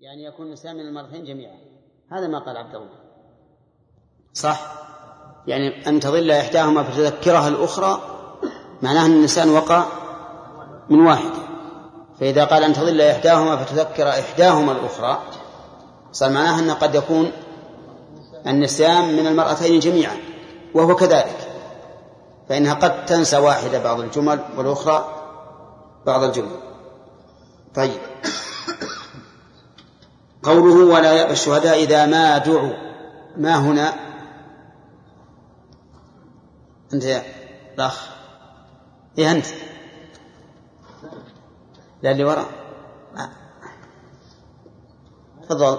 يعني يكون الإنسان من المرتين جميعا. هذا ما قال عبد الله. صح. يعني أن تضل إحداهما فتذكرها الأخرى معناه أن الإنسان وقع من واحدة فإذا قال أن تضل إحداهما فتذكر إحداهما الأخرى صار معناه أنه قد يكون النسيان من المرأتين جميعا وهو كذلك. فإنها قد تنسى واحدة بعض الجمل والأخرى بعض الجمل. طيب. قوله ولا يأبى الشهداء إذا ما دعوا. ما هنا؟ أنت يا الأخ. إيه أنت؟ لا اللي وراء. تفضل.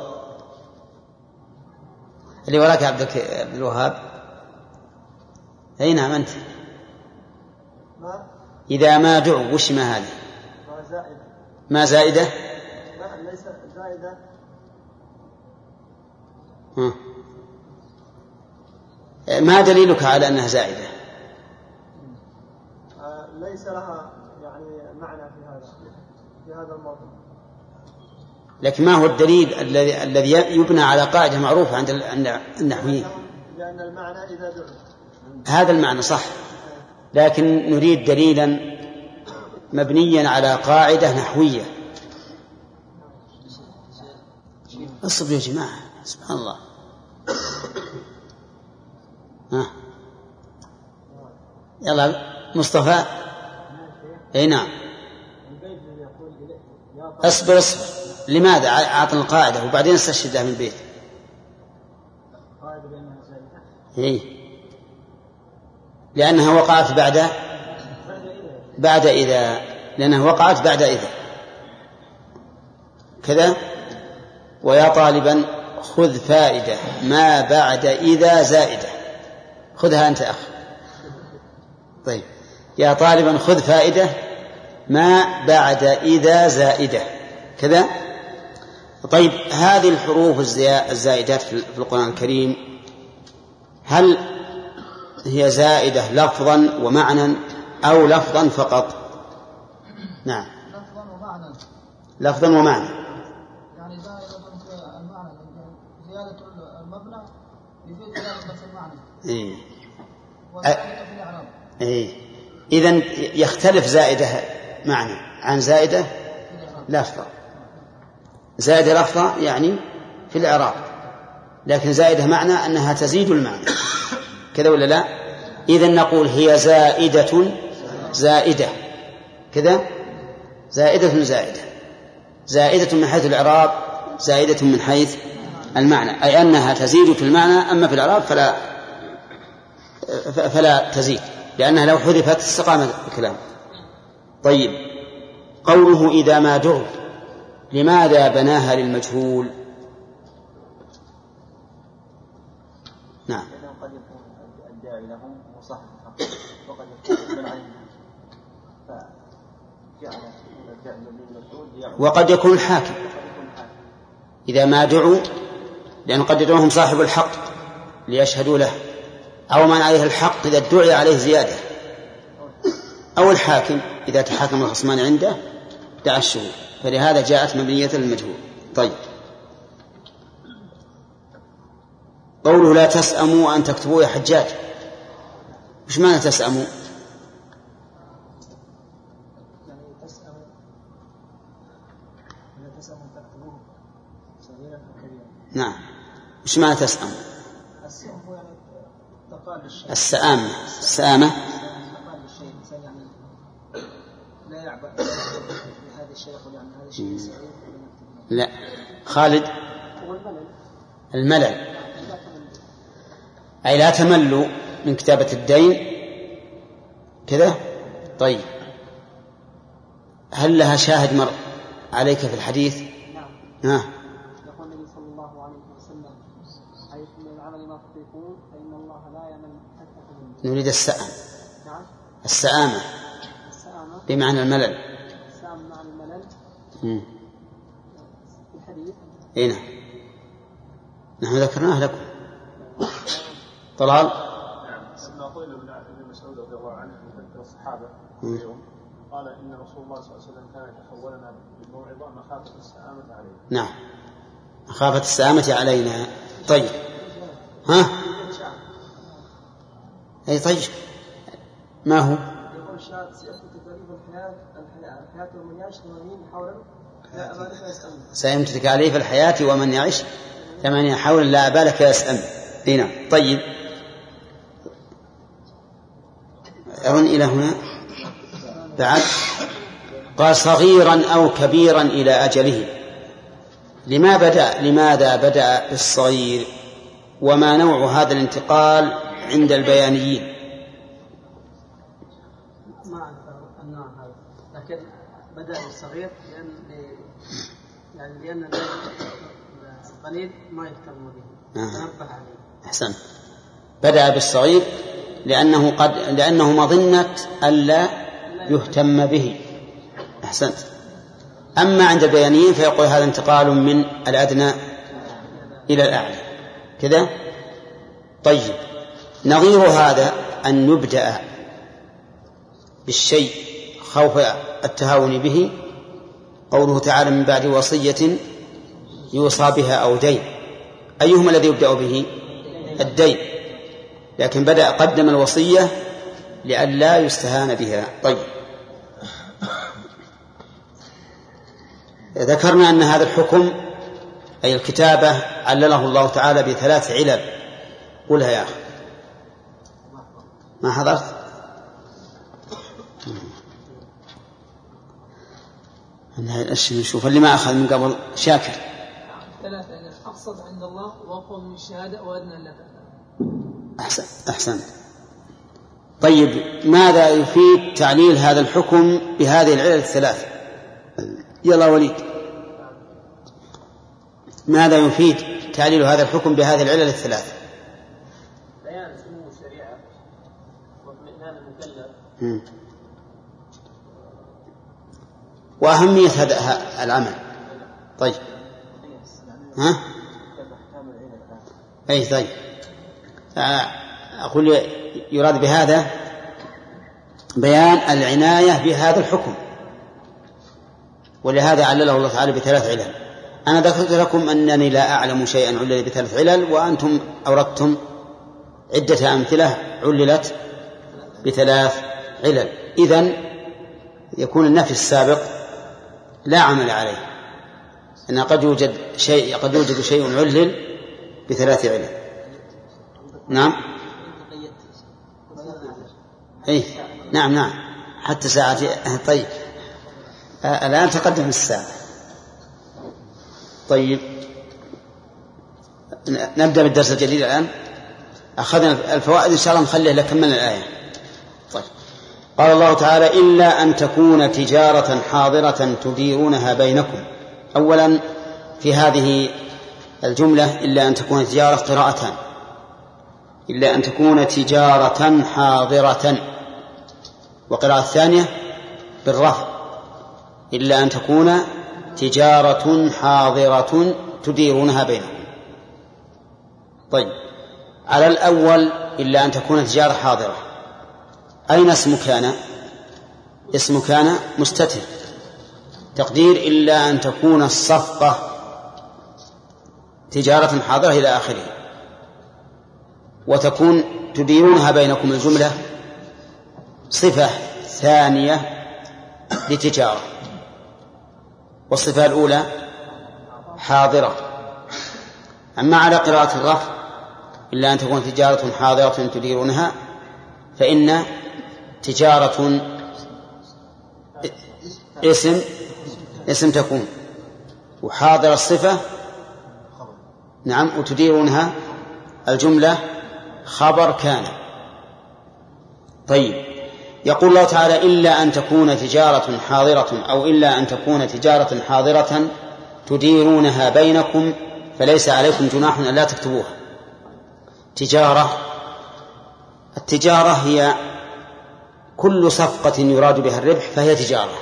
اللي وراك يا عبد الوهاب. أي نعم أنت. إذا ما دعوا وش ما هذه؟ ما زائدة. ما زائدة؟ لا ليس زائدة ما دليلك على أنها زائدة؟ آه، ليس لها يعني معنى في هذا في هذا الموضوع. لكن ما هو الدليل الذي الذي يبنى على قاعدة معروفة عند النحويين؟ لأن المعنى إذا دعوا هذا المعنى صح لكن نريد دليلا مبنيا على قاعدة نحوية. اصبروا يا جماعة سبحان الله. ها. يلا مصطفى. إي نعم. اصبر اصبر. لماذا؟ اعطنا القاعدة وبعدين استشهدها من البيت. إيه؟ لأنها وقعت بعد بعد إذا لأنها وقعت بعد إذا. كذا. ويا طالبا خذ فائدة ما بعد إذا زائدة. خذها أنت أخ طيب. يا طالبا خذ فائدة ما بعد إذا زائدة. كذا؟ طيب هذه الحروف الزائدات في القرآن الكريم هل هي زائدة لفظا ومعنى أو لفظا فقط؟ نعم. لفظا ومعنى لفظا ومعنى يعني زائدة المعنى زيادة المبنى يفيد زيادة بس المعنى. إيه. الإعراب إيه. إذا يختلف زائدة معنى. عن زائدة لفظة. زائدة لفظة يعني في الإعراب. لكن زائدة معنى أنها تزيد المعنى. كذا ولا لا؟ إذا نقول هي زائدة زائدة. كذا؟ زائدة زائدة. زائدة من حيث الإعراب زائدة من حيث المعنى. أي أنها تزيد في المعنى أما في الإعراب فلا فلا تزيد لأنها لو حذفت استقام الكلام. طيب قوله إذا ما دعوا لماذا بناها للمجهول؟ نعم. قد يكون الداعي وقد يكون وقد يكون الحاكم إذا ما دعوا لأن قد يدعوهم صاحب الحق ليشهدوا له. أو من عليه الحق إذا ادعي عليه زيادة. أو الحاكم إذا تحاكم الخصمان عنده دعا الشهود. فلهذا جاءت مبنية للمجهول طيب. قوله لا تسأموا أن تكتبوا يا حجاج. وش معنى تسأموا؟ نعم. وش معنى تسأم؟ السآمة. السآمة. لا. خالد. الملل. أي لا تملوا من كتابة الدين. كذا؟ طيب. هل لها شاهد مر عليك في الحديث؟ نعم. ها يقول النبي صلى الله عليه وسلم حيث من العمل ما تطيقون فإن الله لا يمل حتى نريد السأم. نعم. السآمة. بمعنى الملل. السآمة معنى الملل. الحديث. إي نعم. نحن ذكرناه لكم. طلال. نعم سيدنا طويل بن ابن مسعود رضي الله عنه يذكر الصحابة اليوم قال إن رسول الله صلى الله عليه وسلم كان يتخولنا بالموعظة مخافة السآمة عليه نعم. مخافة السلامة علينا. طيب. ها؟ أي طيب ما هو؟ يقول الشاهد سيأتي تكاليف الحياة الحياة ومن يعيش ثمانين حولا لا يسألني سيمت تكاليف الحياة ومن يعيش ثمانين حولا لا يسأل إي نعم. طيب. أرن إلى هنا. بعد. قال صغيرا أو كبيرا إلى أجله. لما بدأ لماذا بدأ بالصغير؟ وما نوع هذا الانتقال؟ عند البيانيين. ما أعرف النوع هذا لكن بدأ بالصغير لأن يعني لأن القليل ما يهتم به. آه. تنبه عليه. أحسن. بدأ بالصغير لأنه قد لأنه مظنة ألا يهتم به. أحسنت. أما عند البيانيين فيقول هذا انتقال من الأدنى إلى الأعلى. كذا؟ طيب. نظير هذا أن يبدأ بالشيء خوف التهاون به قوله تعالى من بعد وصية يوصى بها أو دين. أيهما الذي يبدأ به؟ الدين. لكن بدأ قدم الوصية لئلا يستهان بها. طيب. ذكرنا أن هذا الحكم أي الكتابة علله الله تعالى بثلاث علل. قلها يا أخي. ما حضرت؟ نشوف. اللي ما أخذ من قبل شاكر. ثلاثة أقصد عند الله وأقوى من الشهادة وأدنى لا أحسن أحسن. طيب ماذا يفيد تعليل هذا الحكم بهذه العلل الثلاث يلا وليد. ماذا يفيد تعليل هذا الحكم بهذه العلل الثلاث وأهمية هذا العمل. طيب. ها؟ أي طيب. آه، أقول يراد بهذا بيان العناية بهذا الحكم. ولهذا علله الله تعالى بثلاث علل. أنا ذكرت لكم أنني لا أعلم شيئا علل بثلاث علل وأنتم أوردتم عدة أمثلة عللت بثلاث علل. إذن يكون النفي السابق لا عمل عليه. أن قد يوجد شيء قد يوجد شيء علل بثلاث علل. نعم؟ أي نعم نعم. حتى ساعة طيب. الآن تقدم الساعة. طيب. نبدأ بالدرس الجديد الآن. أخذنا الفوائد إن شاء الله نخليه لكملنا الآية. طيب. قال الله تعالى إلا أن تكون تجارة حاضرة تديرونها بينكم. أولا في هذه الجملة إلا أن تكون تجارة قراءتان إلا أن تكون تجارة حاضرة. وقراءة الثانية بالرفع. إلا أن تكون تجارة حاضرة تديرونها بينكم. طيب. على الأول إلا أن تكون تجارة حاضرة. أين اسم كان اسم كان مستتر. تقدير إلا أن تكون الصفقة تجارة حاضرة إلى آخره. وتكون تديرونها بينكم الجملة صفة ثانية لتجارة. والصفة الأولى حاضرة. أما على قراءة الرفع إلا أن تكون تجارة حاضرة تديرونها فإن تجارة اسم اسم تكون. وحاضر الصفة نعم وتديرونها الجملة خبر كان. طيب يقول الله تعالى إلا أن تكون تجارة حاضرة أو إلا أن تكون تجارة حاضرة تديرونها بينكم فليس عليكم جناح أن لا تكتبوها. تجارة التجارة هي كل صفقة يراد بها الربح فهي تجارة.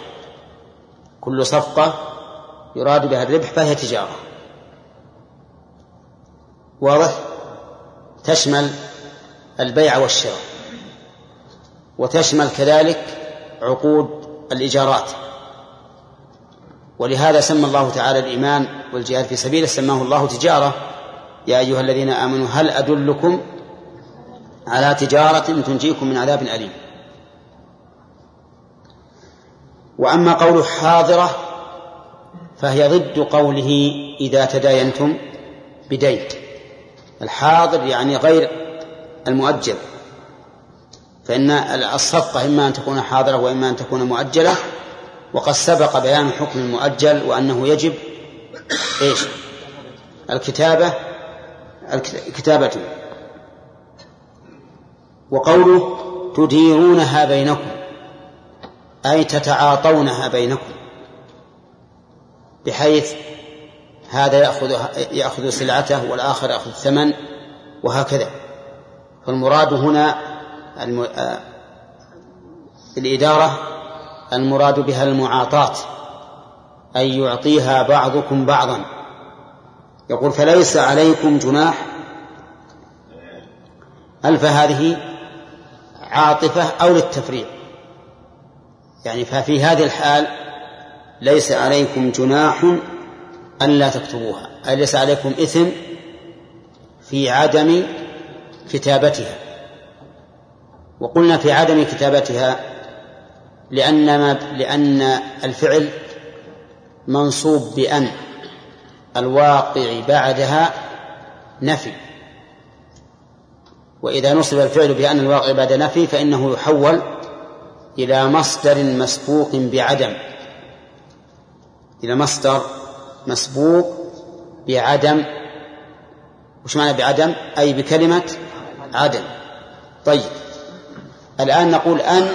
كل صفقة يراد بها الربح فهي تجارة. واضح تشمل البيع والشراء وتشمل كذلك عقود الإيجارات. ولهذا سمى الله تعالى الإيمان والجهاد في سبيله سماه الله تجارة. يا أيها الذين آمنوا هل أدلكم على تجارة تنجيكم من عذاب أليم؟ وأما قوله حاضرة فهي ضد قوله إذا تداينتم بدين. الحاضر يعني غير المؤجل. فإن الصفقة إما أن تكون حاضرة وإما أن تكون مؤجلة وقد سبق بيان حكم المؤجل وأنه يجب إيش؟ الكتابة الكتابة. وقوله تديرونها بينكم. أي تتعاطونها بينكم بحيث هذا يأخذ يأخذ سلعته والآخر يأخذ الثمن وهكذا. فالمراد هنا الإدارة المراد بها المعاطاة أي يعطيها بعضكم بعضا. يقول فليس عليكم جناح؟ ألف هذه عاطفة أو للتفريع يعني ففي هذه الحال ليس عليكم جناح ألا تكتبوها أي ليس عليكم إثم في عدم كتابتها. وقلنا في عدم كتابتها لأن ما لأن الفعل منصوب بأن الواقع بعدها نفي. وإذا نصب الفعل بأن الواقع بعد نفي فإنه يحول إلى مصدر مسبوق بعدم. إلى مصدر مسبوق بعدم. وش معنى بعدم؟ أي بكلمة عدم. طيب. الآن نقول أن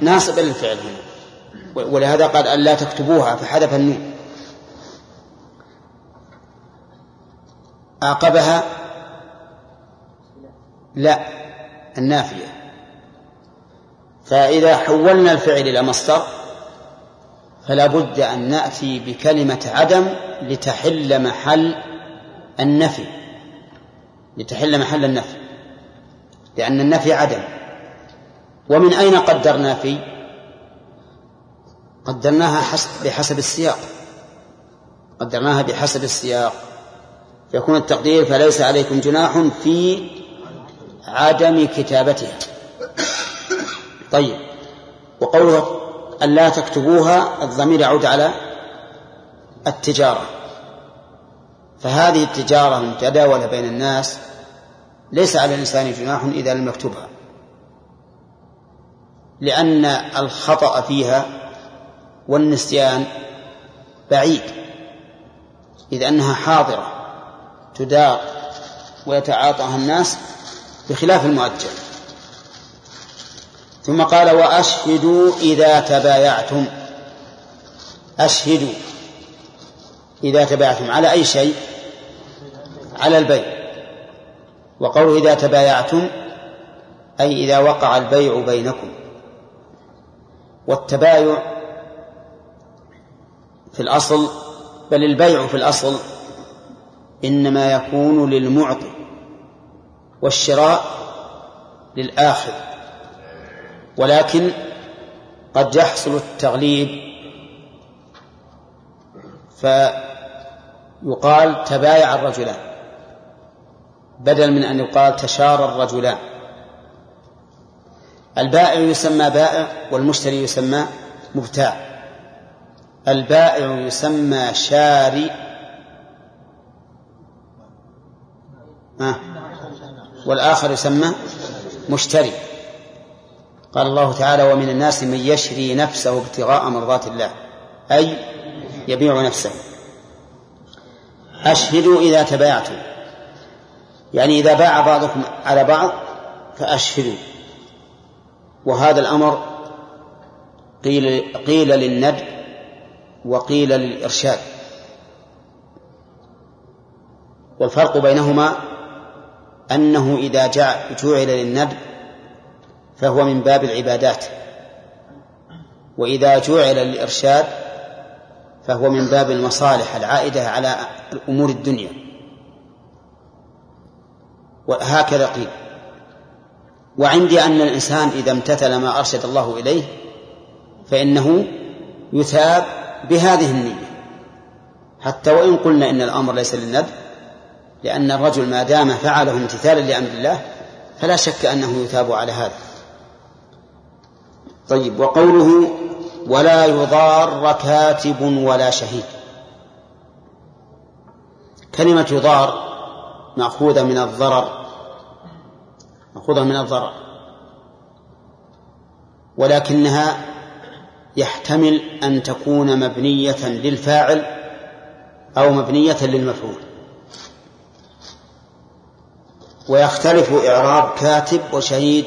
ناصب للفعل هنا. ولهذا قال أن لا تكتبوها فحذف النون. عاقبها لا النافية. فإذا حولنا الفعل إلى مصدر فلا بد أن نأتي بكلمة عدم لتحل محل النفي. لتحل محل النفي. لأن النفي عدم. ومن أين قدرنا في قدرناها بحسب السياق. قدرناها بحسب السياق. يكون التقدير فليس عليكم جناح في عدم كتابتها. طيب. وقوله أن لا تكتبوها الضمير يعود على التجارة. فهذه التجارة المتداولة بين الناس ليس على الإنسان جناح إذا لم يكتبها. لأن الخطأ فيها والنسيان بعيد. إذ أنها حاضرة تدار ويتعاطاها الناس بخلاف المؤجل. ثم قال وأشهدوا إذا تبايعتم. أشهدوا إذا تبايعتم. على أي شيء؟ على البيع. وقوله إذا تبايعتم أي إذا وقع البيع بينكم. والتبايع في الأصل بل البيع في الأصل إنما يكون للمعطي والشراء للآخذ ولكن قد يحصل التغليب. فيقال تبايع الرجلان بدل من أن يقال تشارى الرجلان. البائع يسمى بائع والمشتري يسمى مبتاع. البائع يسمى شاري. والآخر يسمى مشتري. قال الله تعالى ومن الناس من يشري نفسه ابتغاء مرضات الله. أي يبيع نفسه. أشهدوا إذا تبايعتم. يعني إذا باع بعضكم على بعض فأشهدوا. وهذا الأمر قيل قيل للند وقيل للإرشاد. والفرق بينهما أنه إذا جعل للند فهو من باب العبادات. وإذا جعل للإرشاد فهو من باب المصالح العائدة على أمور الدنيا. وهكذا قيل. وعندي أن الإنسان إذا امتثل ما أرشد الله إليه فإنه يثاب بهذه النية. حتى وإن قلنا إن الأمر ليس للندب لأن الرجل ما دام فعله امتثالا لأمر الله فلا شك أنه يثاب على هذا. طيب وقوله ولا يضار كاتب ولا شهيد. كلمة يضار مأخوذة من الضرر مأخوذة من الضرر ولكنها يحتمل أن تكون مبنية للفاعل أو مبنية للمفعول. ويختلف إعراب كاتب وشهيد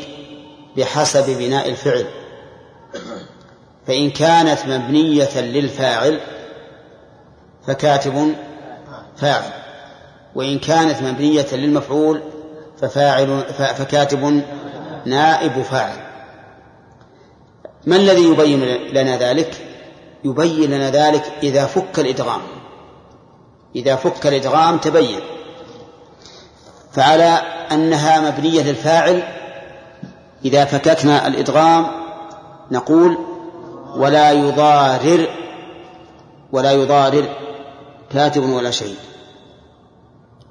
بحسب بناء الفعل. فإن كانت مبنية للفاعل فكاتب فاعل وإن كانت مبنية للمفعول ففاعل فكاتب نائب فاعل. ما الذي يبين لنا ذلك؟ يبين لنا ذلك إذا فك الإدغام. إذا فك الإدغام تبين. فعلى أنها مبنية للفاعل إذا فككنا الإدغام نقول ولا يضارر ولا يضارر كاتب ولا شيء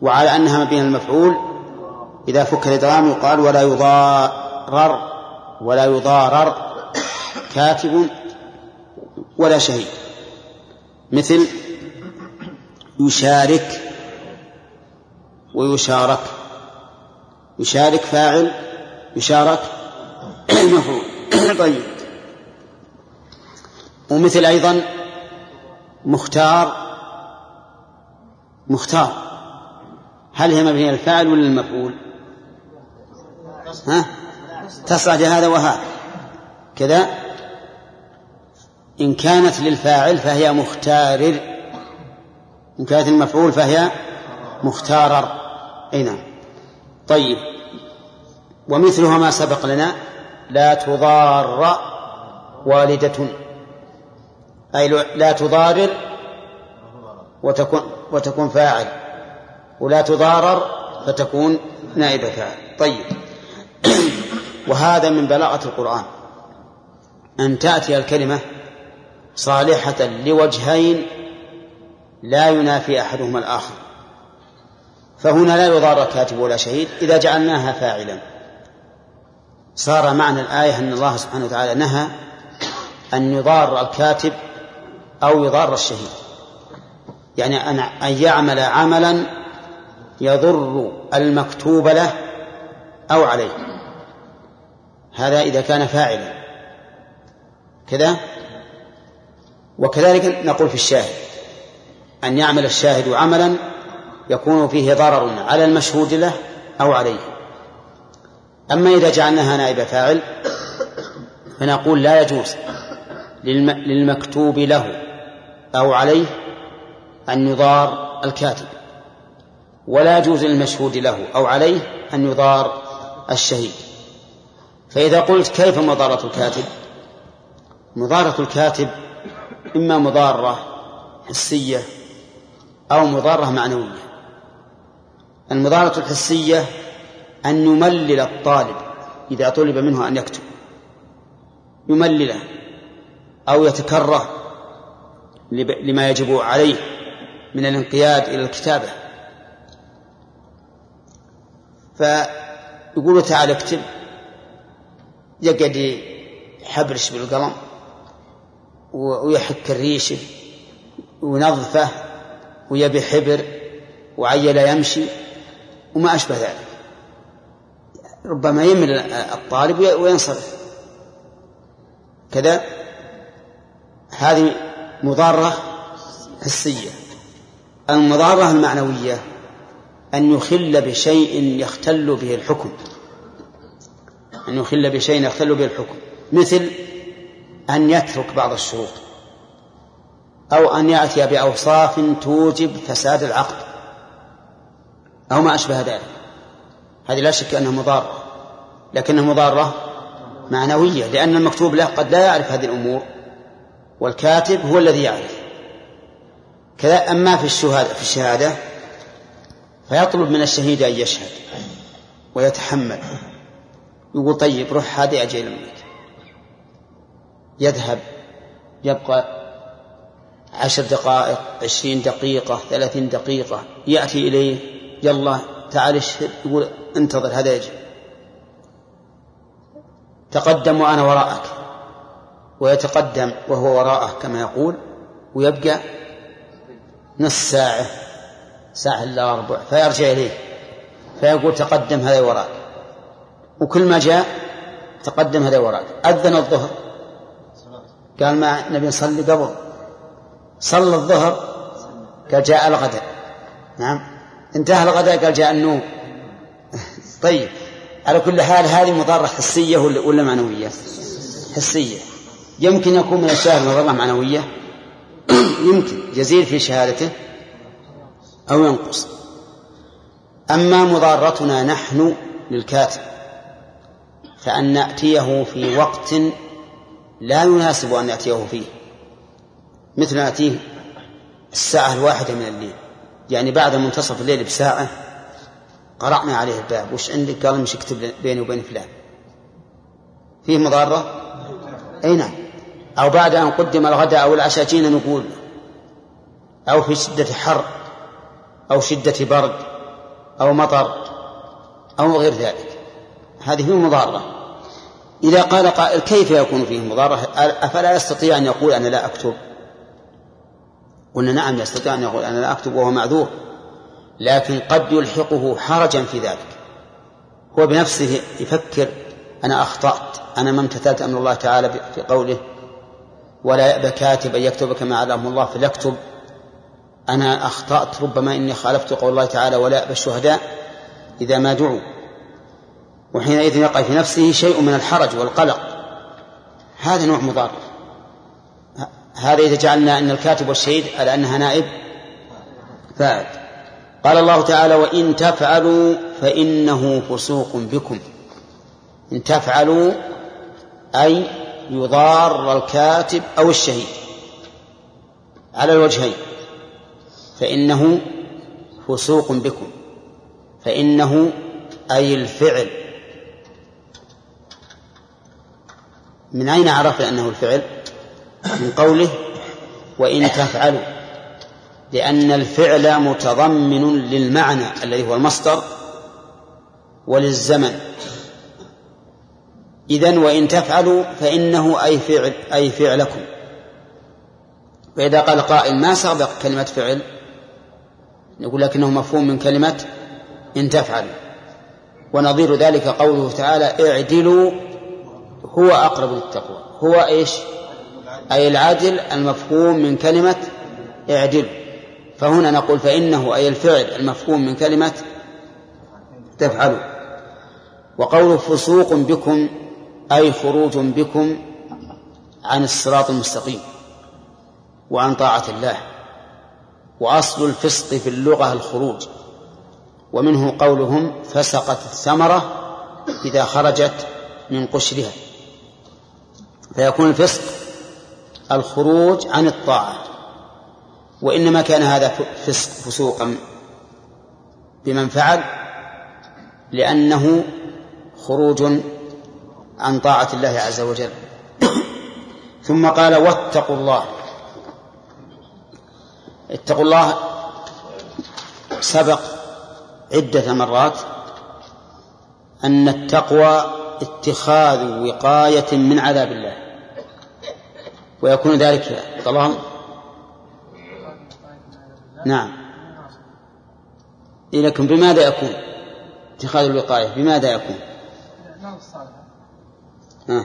وعلى أنها مبنية للمفعول إذا فك الإدغام يقال ولا يضارر ولا يضارر كاتب ولا شهيد. مثل يشارك ويشارك. يشارك فاعل يشارك مفعول. طيب. ومثل أيضا مختار مختار. هل هي مبنية للفاعل ولا للمفعول؟ ها؟ تصعد هذا وهذا كذا. إن كانت للفاعل فهي مختارر إن كانت المفعول فهي مختارر أي نعم. طيب. ومثلها ما سبق لنا. لا تضار والدة. أي لا تضارر وتكون وتكون فاعل. ولا تضارر فتكون نائب فاعل. طيب. وهذا من بلاغة القرآن. أن تأتي الكلمة صالحة لوجهين لا ينافي أحدهما الآخر. فهنا لا يضار كاتب ولا شهيد إذا جعلناها فاعلا. صار معنى الآية أن الله سبحانه وتعالى نهى أن يضار الكاتب أو يضار الشهيد. يعني أن أن يعمل عملا يضر المكتوب له أو عليه. هذا إذا كان فاعلا. كذا؟ وكذلك نقول في الشاهد. أن يعمل الشاهد عملا يكون فيه ضرر على المشهود له أو عليه. أما إذا جعلناها نائب فاعل فنقول لا يجوز للمكتوب له أو عليه أن يضار الكاتب ولا يجوز للمشهود له أو عليه أن يضار الشهيد. فإذا قلت كيف مضارة الكاتب؟ مضارة الكاتب إما مضارة حسية أو مضارة معنوية. المضارة الحسية أن يملل الطالب إذا طلب منه أن يكتب يملله أو يتكره لما يجب عليه من الانقياد إلى الكتابة. فيقول تعال اكتب. يقعد يحبرش بالقلم ويحك الريشه وينظفه ويبي حبر وعيل يمشي وما أشبه ذلك. ربما يمل الطالب وينصرف. كذا هذه مضارة حسية المضارة المعنوية أن يخل بشيء يختل به الحكم. أن يخل بشيء يختل به الحكم. مثل أن يترك بعض الشروط. أو أن يأتي بأوصاف توجب فساد العقد. أو ما أشبه ذلك. هذه لا شك أنها مضارة. لكنها مضارة معنوية لأن المكتوب له قد لا يعرف هذه الأمور. والكاتب هو الذي يعرف. كذا أما في الشهادة في الشهادة فيطلب من الشهيد أن يشهد ويتحمل. يقول طيب روح هذه أجل منك يذهب يبقى عشر دقائق عشرين دقيقة ثلاثين دقيقة يأتي إليه يلا تعال اشهد. يقول انتظر هذا يجي تقدم وأنا وراءك. ويتقدم وهو وراءه كما يقول ويبقى نصف ساعة ساعة إلا ربع فيرجع إليه فيقول تقدم هذا وراك وكل ما جاء تقدم هذا وراك أذن الظهر. قال ما نبي نصلي قبل. صلى الظهر قال جاء الغداء. نعم. انتهى الغداء قال جاء النوم. طيب. على كل حال هذه مضارة حسية ولا معنوية؟ حسية. يمكن يكون من الشاهد مضرة معنوية؟ يمكن. يزيد في شهادته أو ينقص. أما مضارتنا نحن للكاتب فأن نأتيه في وقت لا يناسب أن نأتيه فيه. مثل نأتيه الساعة الواحدة من الليل. يعني بعد منتصف الليل بساعة قرأنا عليه الباب. وش عندك؟ قال مش اكتب بيني وبين فلان. فيه مضارة؟ أي نعم. أو بعد أن قدم الغداء أو العشاء جينا نقول أو في شدة حر أو شدة برد أو مطر أو غير ذلك. هذه مضارة إذا قال قائل كيف يكون فيه مضارة؟ أفلا يستطيع أن يقول أنا لا أكتب؟ قلنا نعم يستطيع أن يقول أنا لا أكتب وهو معذور. لكن قد يلحقه حرجا في ذلك. هو بنفسه يفكر أنا أخطأت أنا ما امتثلت أمر الله تعالى في قوله ولا يأبى كاتب أن يكتب كما علمه الله فليكتب. أنا أخطأت ربما إني خالفت قول الله تعالى ولا يأبى الشهداء إذا ما دعوا. وحينئذ يقع في نفسه شيء من الحرج والقلق. هذا نوع مضار هذا إذا جعلنا أن الكاتب والشهيد على أنها نائب فاعل. قال الله تعالى وإن تفعلوا فإنه فسوق بكم. إن تفعلوا أي يضار الكاتب أو الشهيد على الوجهين فإنه فسوق بكم فإنه أي الفعل. من أين عرف أنه الفعل؟ من قوله وإن تفعلوا لأن الفعل متضمن للمعنى الذي هو المصدر وللزمن. إذن وإن تفعلوا فإنه أي فعل أي فعلكم. فإذا قال قائل ما سبق كلمة فعل؟ نقول لكنه مفهوم من كلمة إن تفعلوا ونظير ذلك قوله تعالى اعدلوا هو أقرب للتقوى. هو إيش؟ أي العدل المفهوم من كلمة اعدلوا فهنا نقول فإنه أي الفعل المفهوم من كلمة تفعلوا. وقول فسوق بكم أي خروج بكم عن الصراط المستقيم وعن طاعة الله. وأصل الفسق في اللغة الخروج. ومنه قولهم فسقت الثمرة إذا خرجت من قشرها. فيكون الفسق الخروج عن الطاعة. وإنما كان هذا فسق فسوقا بمن فعل لأنه خروج عن طاعة الله عز وجل. ثم قال واتقوا الله. اتقوا الله سبق عدة مرات أن التقوى اتخاذ وقاية من عذاب الله. ويكون ذلك طلال نعم. لكن بماذا يكون اتخاذ الوقاية؟ بماذا يكون؟ ها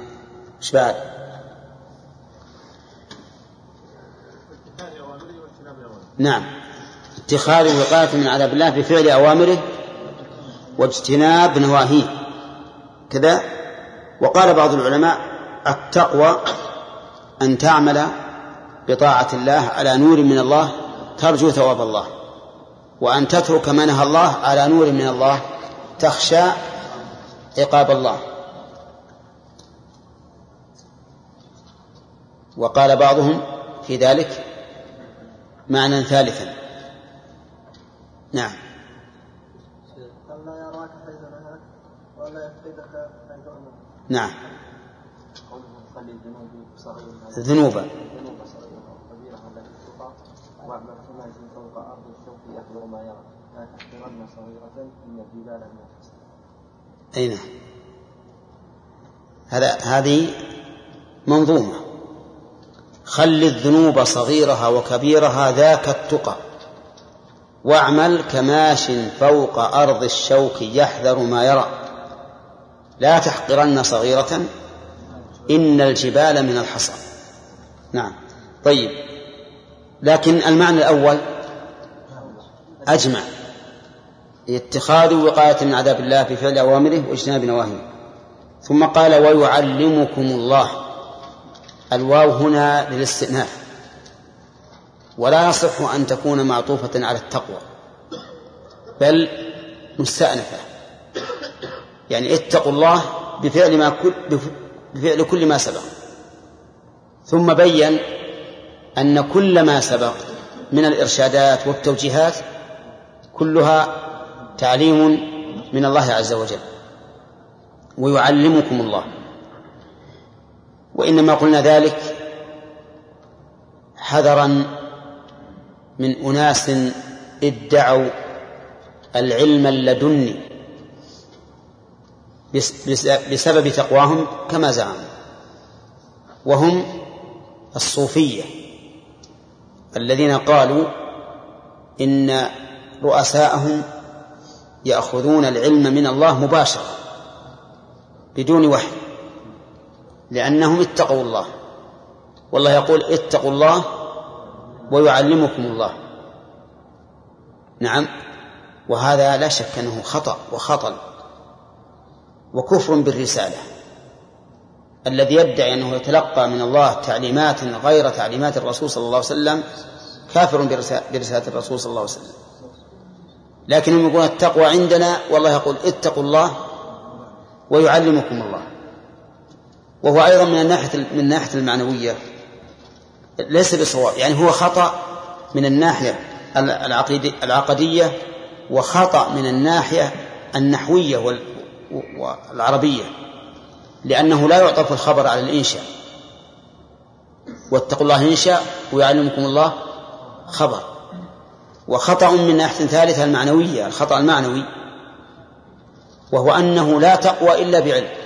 إيش بعد؟ نعم. اتخاذ وقاية من عذاب الله بفعل أوامره واجتناب نواهيه. كذا؟ وقال بعض العلماء التقوى أن تعمل بطاعة الله على نور من الله ترجو ثواب الله وأن تترك ما نهى الله على نور من الله تخشى عقاب الله. وقال بعضهم في ذلك معنى ثالثا. نعم. لا يراك حيث نهاك ولا يفقدك حيث أمرك. نعم. ذنوبا صغيرة التي تقع واعمل كما يزن فوق أرض الشوك يحذر ما يرى. لا تحقرن صغيرة إن الجبال من الحسن أي نعم. هذا هذه منظومة. خل الذنوب صغيرها وكبيرها ذاك التقى. واعمل كماش فوق أرض الشوك يحذر ما يرى. لا تحقرن صغيرة. إن الجبال من الحصى. نعم. طيب. لكن المعنى الأول أجمع. اتخاذ وقاية من عذاب الله في فعل أوامره واجتناب نواهيه. ثم قال ويعلمكم الله. الواو هنا للاستئناف. ولا يصح أن تكون معطوفة على التقوى بل مستأنفة. يعني اتقوا الله بفعل ما كل بفعل كل ما سبق. ثم بين أن كل ما سبق من الإرشادات والتوجيهات كلها تعليم من الله عز وجل. ويعلمكم الله. وإنما قلنا ذلك حذرا من أناس ادعوا العلم اللدني بسبب تقواهم كما زعموا. وهم الصوفية الذين قالوا إن رؤساءهم يأخذون العلم من الله مباشرة بدون وحي. لأنهم اتقوا الله. والله يقول اتقوا الله ويعلمكم الله. نعم. وهذا لا شك أنه خطأ وخطل وكفر بالرسالة. الذي يدعي أنه يتلقى من الله تعليمات غير تعليمات الرسول صلى الله عليه وسلم كافر برسالة الرسول صلى الله عليه وسلم. لكنهم يقولون التقوى عندنا والله يقول اتقوا الله ويعلمكم الله. وهو أيضا من الناحية من الناحية المعنوية. ليس بصواب يعني هو خطأ من الناحية العقدية وخطأ من الناحية النحوية والعربية لأنه لا يعطف الخبر على الإنشاء. واتقوا الله إنشاء ويعلمكم الله خبر. وخطأ من ناحية ثالثة المعنوية الخطأ المعنوي وهو أنه لا تقوى إلا بعلم.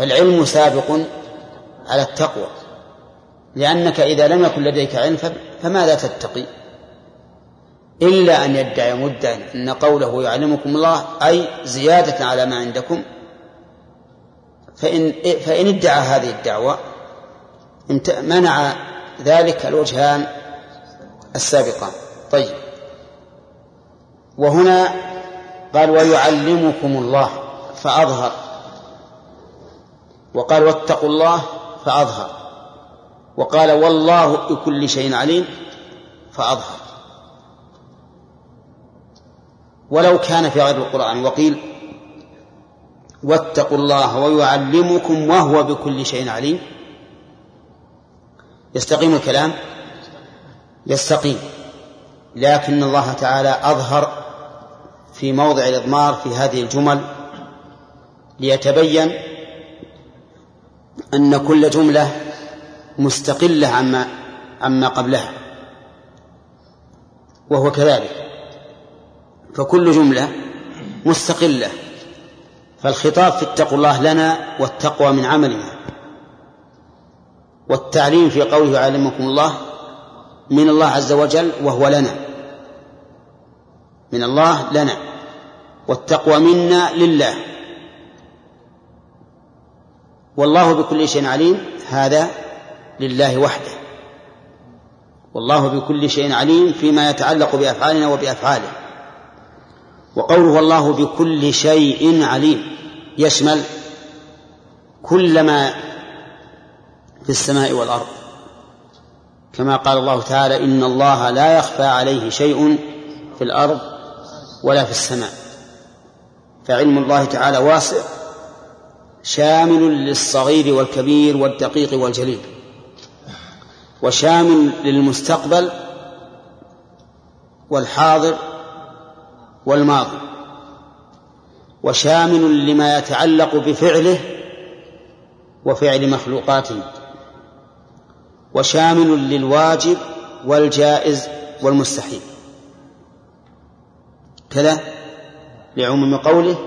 فالعلم سابق على التقوى لأنك إذا لم يكن لديك علم فماذا تتقي؟ إلا أن يدعي مدعي أن قوله يعلمكم الله أي زيادة على ما عندكم. فإن فإن ادعى هذه الدعوة منع ذلك الوجهان السابقان. طيب. وهنا قال ويعلمكم الله فأظهر. وقال واتقوا الله فأظهر. وقال والله بكل شيء عليم فأظهر. ولو كان في غير القرآن وقيل واتقوا الله ويعلمكم وهو بكل شيء عليم. يستقيم الكلام؟ يستقيم. لكن الله تعالى أظهر في موضع الإضمار في هذه الجمل ليتبين أن كل جملة مستقلة عما عما قبلها وهو كذلك. فكل جملة مستقلة فالخطاب في اتقوا الله لنا والتقوى من عملنا. والتعليم في قوله يعلمكم الله من الله عز وجل وهو لنا من الله لنا والتقوى منا لله. والله بكل شيء عليم هذا لله وحده. والله بكل شيء عليم فيما يتعلق بأفعالنا وبأفعاله. وقوله الله بكل شيء عليم يشمل كل ما في السماء والأرض. كما قال الله تعالى إن الله لا يخفى عليه شيء في الأرض ولا في السماء. فعلم الله تعالى واسع شامل للصغير والكبير والدقيق والجليل وشامل للمستقبل والحاضر والماضي وشامل لما يتعلق بفعله وفعل مخلوقاته وشامل للواجب والجائز والمستحيل. كذا لعموم قوله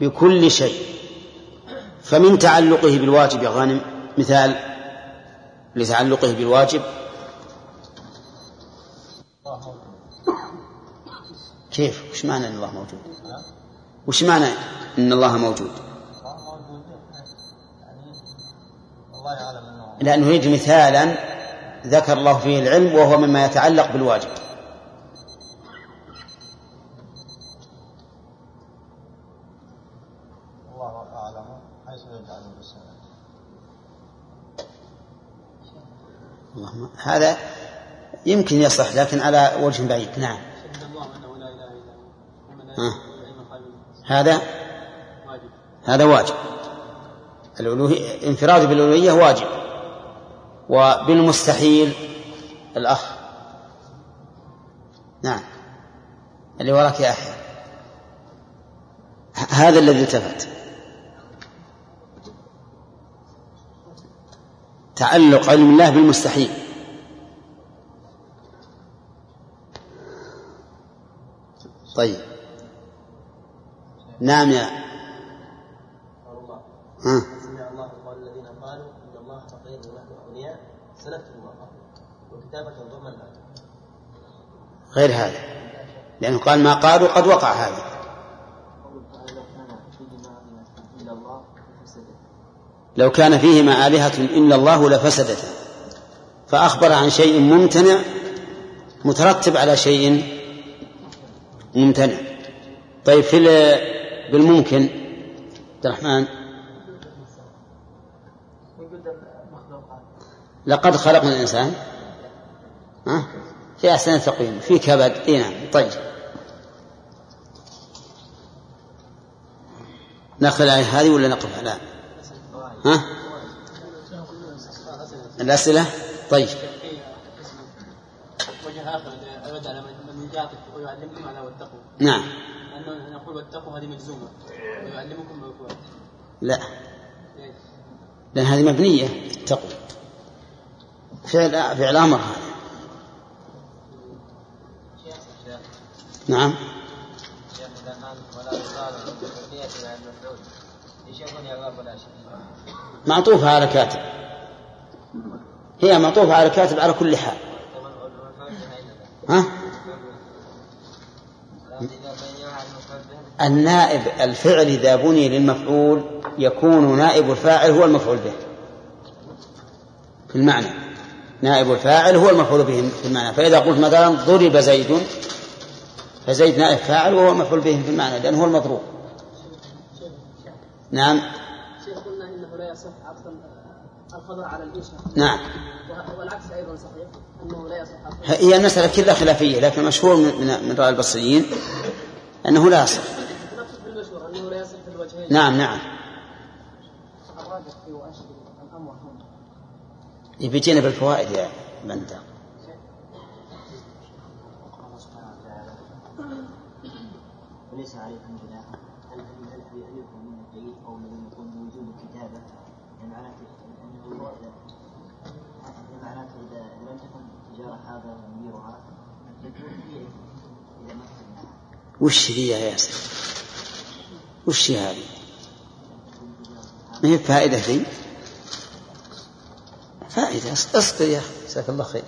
بكل شيء. فمن تعلقه بالواجب يا غانم مثال لتعلقه بالواجب. كيف؟ وش معنى إن الله موجود؟ وش معنى إن الله موجود؟ لأنه يريد مثالا ذكر الله فيه العلم وهو مما يتعلق بالواجب الله أعلم حيث يجعل الرسالة اللهم. هذا يمكن يصح لكن على وجه بعيد. نعم. هذا؟ واجب هذا واجب. الألوهية انفراد بالألوهية واجب. وبالمستحيل الأخ. نعم. اللي وراك يا أحيى هذا الذي التفت. تعلق علم الله بالمستحيل. طيب. نعم يا. ها. سمع الله الذين قالوا ان الله ونحن اغنياء ما قالوا وكتابة ضمن غير هذا. لأنه قال ما قالوا قد وقع هذا قول تعالى لو كان فيهما الا الله فسدت لو كان فيهما آلهة إلا الله لفسدتا. فأخبر عن شيء ممتنع مترتب على شيء ممتنع. طيب في ال- بالممكن عبد الرحمن. لقد خلقنا الإنسان. ها؟ في أحسن تقويم في كبد. إي نعم. طيب. ناخذ الآية هذه ولا نقف على ها؟ الأسئلة طيب وجه يرد على من يعطف ويعلمكم على واتقوا نعم لأنه نقول واتقوا هذه مجزومه ويعلمكم ما لا لأن هذه مبنية التقوى فعل فعل أمر هذا نعم ولا معطوفة على كاتب. هي معطوفة على كاتب على كل حال. ها؟ النائب الفعل إذا بني للمفعول يكون نائب الفاعل هو المفعول به. في المعنى. نائب الفاعل هو المفعول به في المعنى. فإذا قلت مثلا ضرب زيد فزيد نائب فاعل وهو المفعول به في المعنى لأنه هو المضروب. نعم. شيخ قلنا انه لا يصح عطف الخبر على الإنشاء. نعم. والعكس أيضا صحيح انه لا يصح عطف هي المسألة كلها خلافية لكن المشهور من من رأي البصريين أنه لا يصح. نقصد بالمشهور انه لا يصح في الوجهين. نعم نعم. الراجح في وأشهر الامر هنا. يبيجينا بالفوائد يا بنتا وليس عليكم جناح هل هل هل هل هل يكون من الجيد أو الذي يكون بوجوب الكتابه يعني معناته انه اذا يعني معناته اذا لم تكن تجاره هذا ومديرها تكون هي اذا ما كتبناها وش هي يا ياسر؟ وش هي هذه؟ ما هي فائدة ذي فائدة. أصبر يا أخي. جزاك الله خير.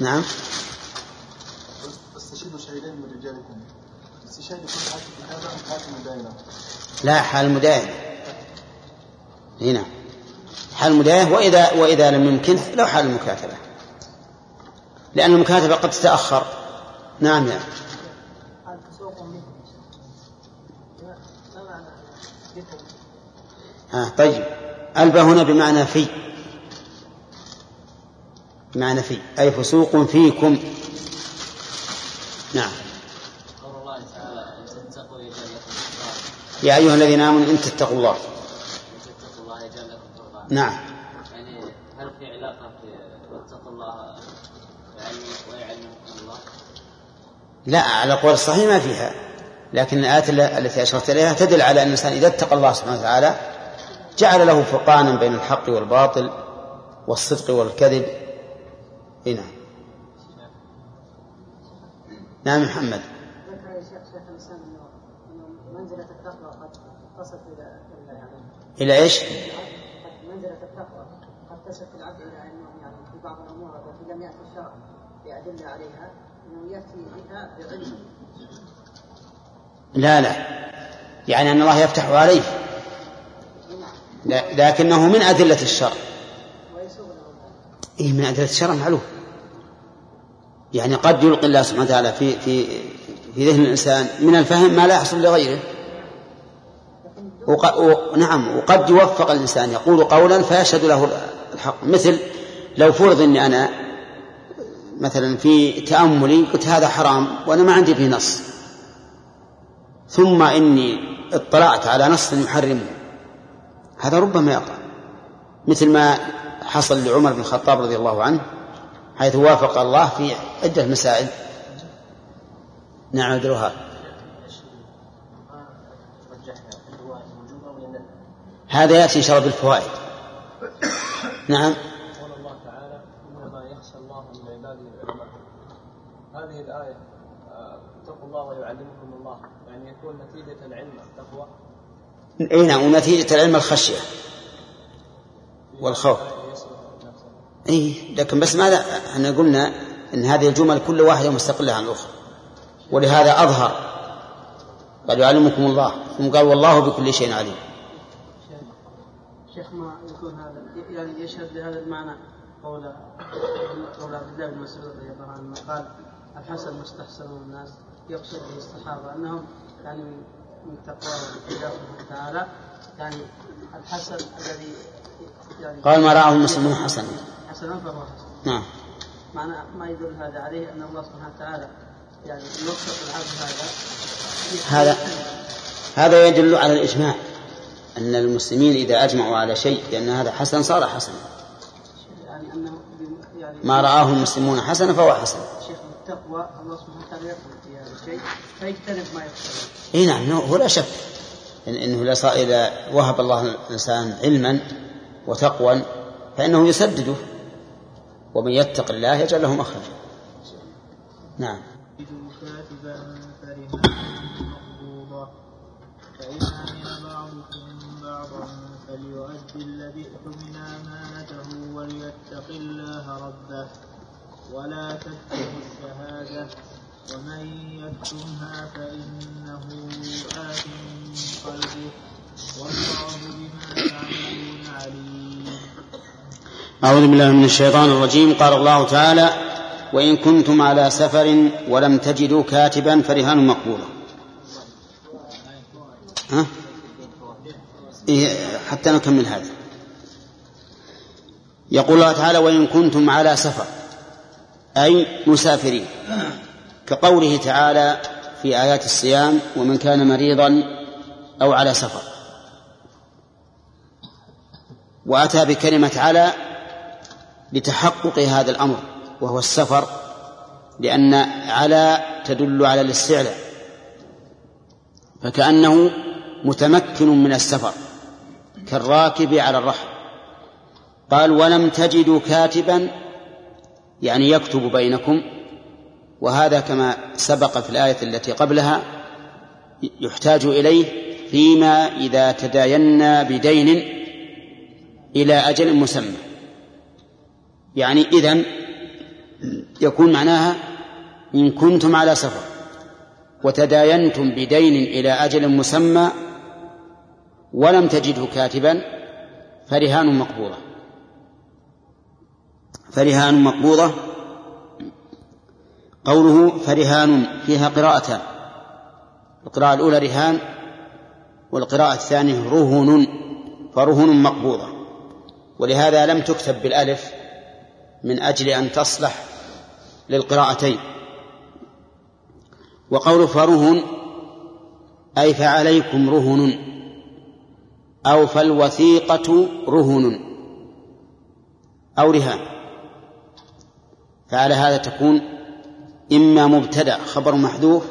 نعم. استشهدوا شهيدين من رجالكم استشهاد يكون حاكم أم حاكم دائرة؟ لا حال مداينة هنا. حال مداينة وإذا وإذا لم يمكن لو حال المكاتبة. لأن المكاتبة قد تتأخر. نعم يا الفسوق منه ما معنى ذكر آه طيب. ألبى هنا بمعنى في. بمعنى في. أي فسوق فيكم. نعم. يا أيها الذين آمنوا إن تتقوا الله. نعم. يعني هل في علاقة في واتقوا الله يعلمك ويعلمكم الله؟ لا على قول الصحيح ما فيها. لكن الآيات التي أشرت إليها تدل على أن الإنسان إذا اتقى الله سبحانه وتعالى جعل له فرقانا بين الحق والباطل والصدق والكذب. اي نعم. نعم محمد. انه انه منزله التقوى قد العبد يعني في بعض الأمور التي لم الشرع بادله عليها انه ياتي بها لا لا. يعني أن الله يفتح عليه. لكنه من أدلة الشرع. إيه من أدلة الشرع معلوم. يعني قد يلقي الله سبحانه وتعالى في في في ذهن الإنسان من الفهم ما لا يحصل لغيره. وق... و... نعم وقد يوفق الإنسان يقول قولا فيشهد له الحق. مثل لو فرض أني أنا مثلا في تأملي قلت هذا حرام وأنا ما عندي فيه نص ثم إني اطلعت على نص يحرمه هذا ربما يقع. مثل ما حصل لعمر بن الخطاب رضي الله عنه حيث وافق الله في عدة مسائل. نعم الوهاب هذا يأتي إن شاء الله بالفوائد. نعم قول الله تعالى انما يخشى الله من عباده العلماء هذه الايه آه، اتقوا الله ويعلمكم الله يعني يكون نتيجه العلم التقوى اي نعم ونتيجة العلم الخشية والخوف. اي لكن بس ماذا؟ إحنا قلنا إن هذه الجمل كل واحدة مستقلة عن الأخرى. ولهذا أظهر قال يعلمكم الله ثم قال والله بكل شيء عليم. شيخ ما يكون هذا يعني يشهد لهذا المعنى قول قول عبد الله بن مسعود رضي الله عنه قال الحسن مستحسن الناس يقصد به الصحابة أنهم يعني من تقواهم واتجاههم تعالى يعني الحسن الذي يعني قال ما رآه المسلمون حسنا حسنا فهو حسن. نعم. معنى ما يدل هذا عليه أن الله سبحانه وتعالى يعني يوفق العبد هذا. هذا هذا يدل على الإجماع. أن المسلمين إذا أجمعوا على شيء بأن هذا حسن صار حسنا يعني بم- يعني ما رآه المسلمون حسنا فهو حسن. شيخ بالتقوى الله سبحانه وتعالى يقول في هذا الشيء فيجتنب ما يقتضي إي نعم هو لا شك إن إنه إذا وهب الله الإنسان علما وتقوى فإنه يسدده ومن يتق الله يجعل له مخرجا. نعم. فليؤدي الذي اؤتمن أمانته وليتق الله ربه ولا تكتموا الشهادة ومن يكتمها فإنه أعوذ بالله من الشيطان الرجيم. قال الله تعالى وإن كنتم على سفر ولم تجدوا كاتبا فرهان مقبولة ها؟ إيه حتى نكمل هذا. يقول الله تعالى وإن كنتم على سفر أي مسافرين. كقوله تعالى في آيات الصيام ومن كان مريضا أو على سفر. وأتى بكلمة على لتحقق هذا الأمر وهو السفر لأن على تدل على الاستعلاء فكأنه متمكن من السفر كالراكب على الرحل. قال ولم تجدوا كاتبا؟ يعني يكتب بينكم وهذا كما سبق في الآية التي قبلها يحتاج إليه فيما إذا تداينا بدين إلى أجل مسمى. يعني إذن يكون معناها إن كنتم على سفر وتداينتم بدين إلى أجل مسمى ولم تجده كاتبا فرهان مقبوضة. فرهان مقبوضة. قوله فرهان فيها قراءتان. القراءة الأولى رهان والقراءة الثانية رهن فرهن مقبوضة. ولهذا لم تكتب بالألف من أجل أن تصلح للقراءتين. وقول فرهن أي فعليكم رهن أو فالوثيقة رهن أو رهان. فعلى هذا تكون إما مبتدأ خبر محذوف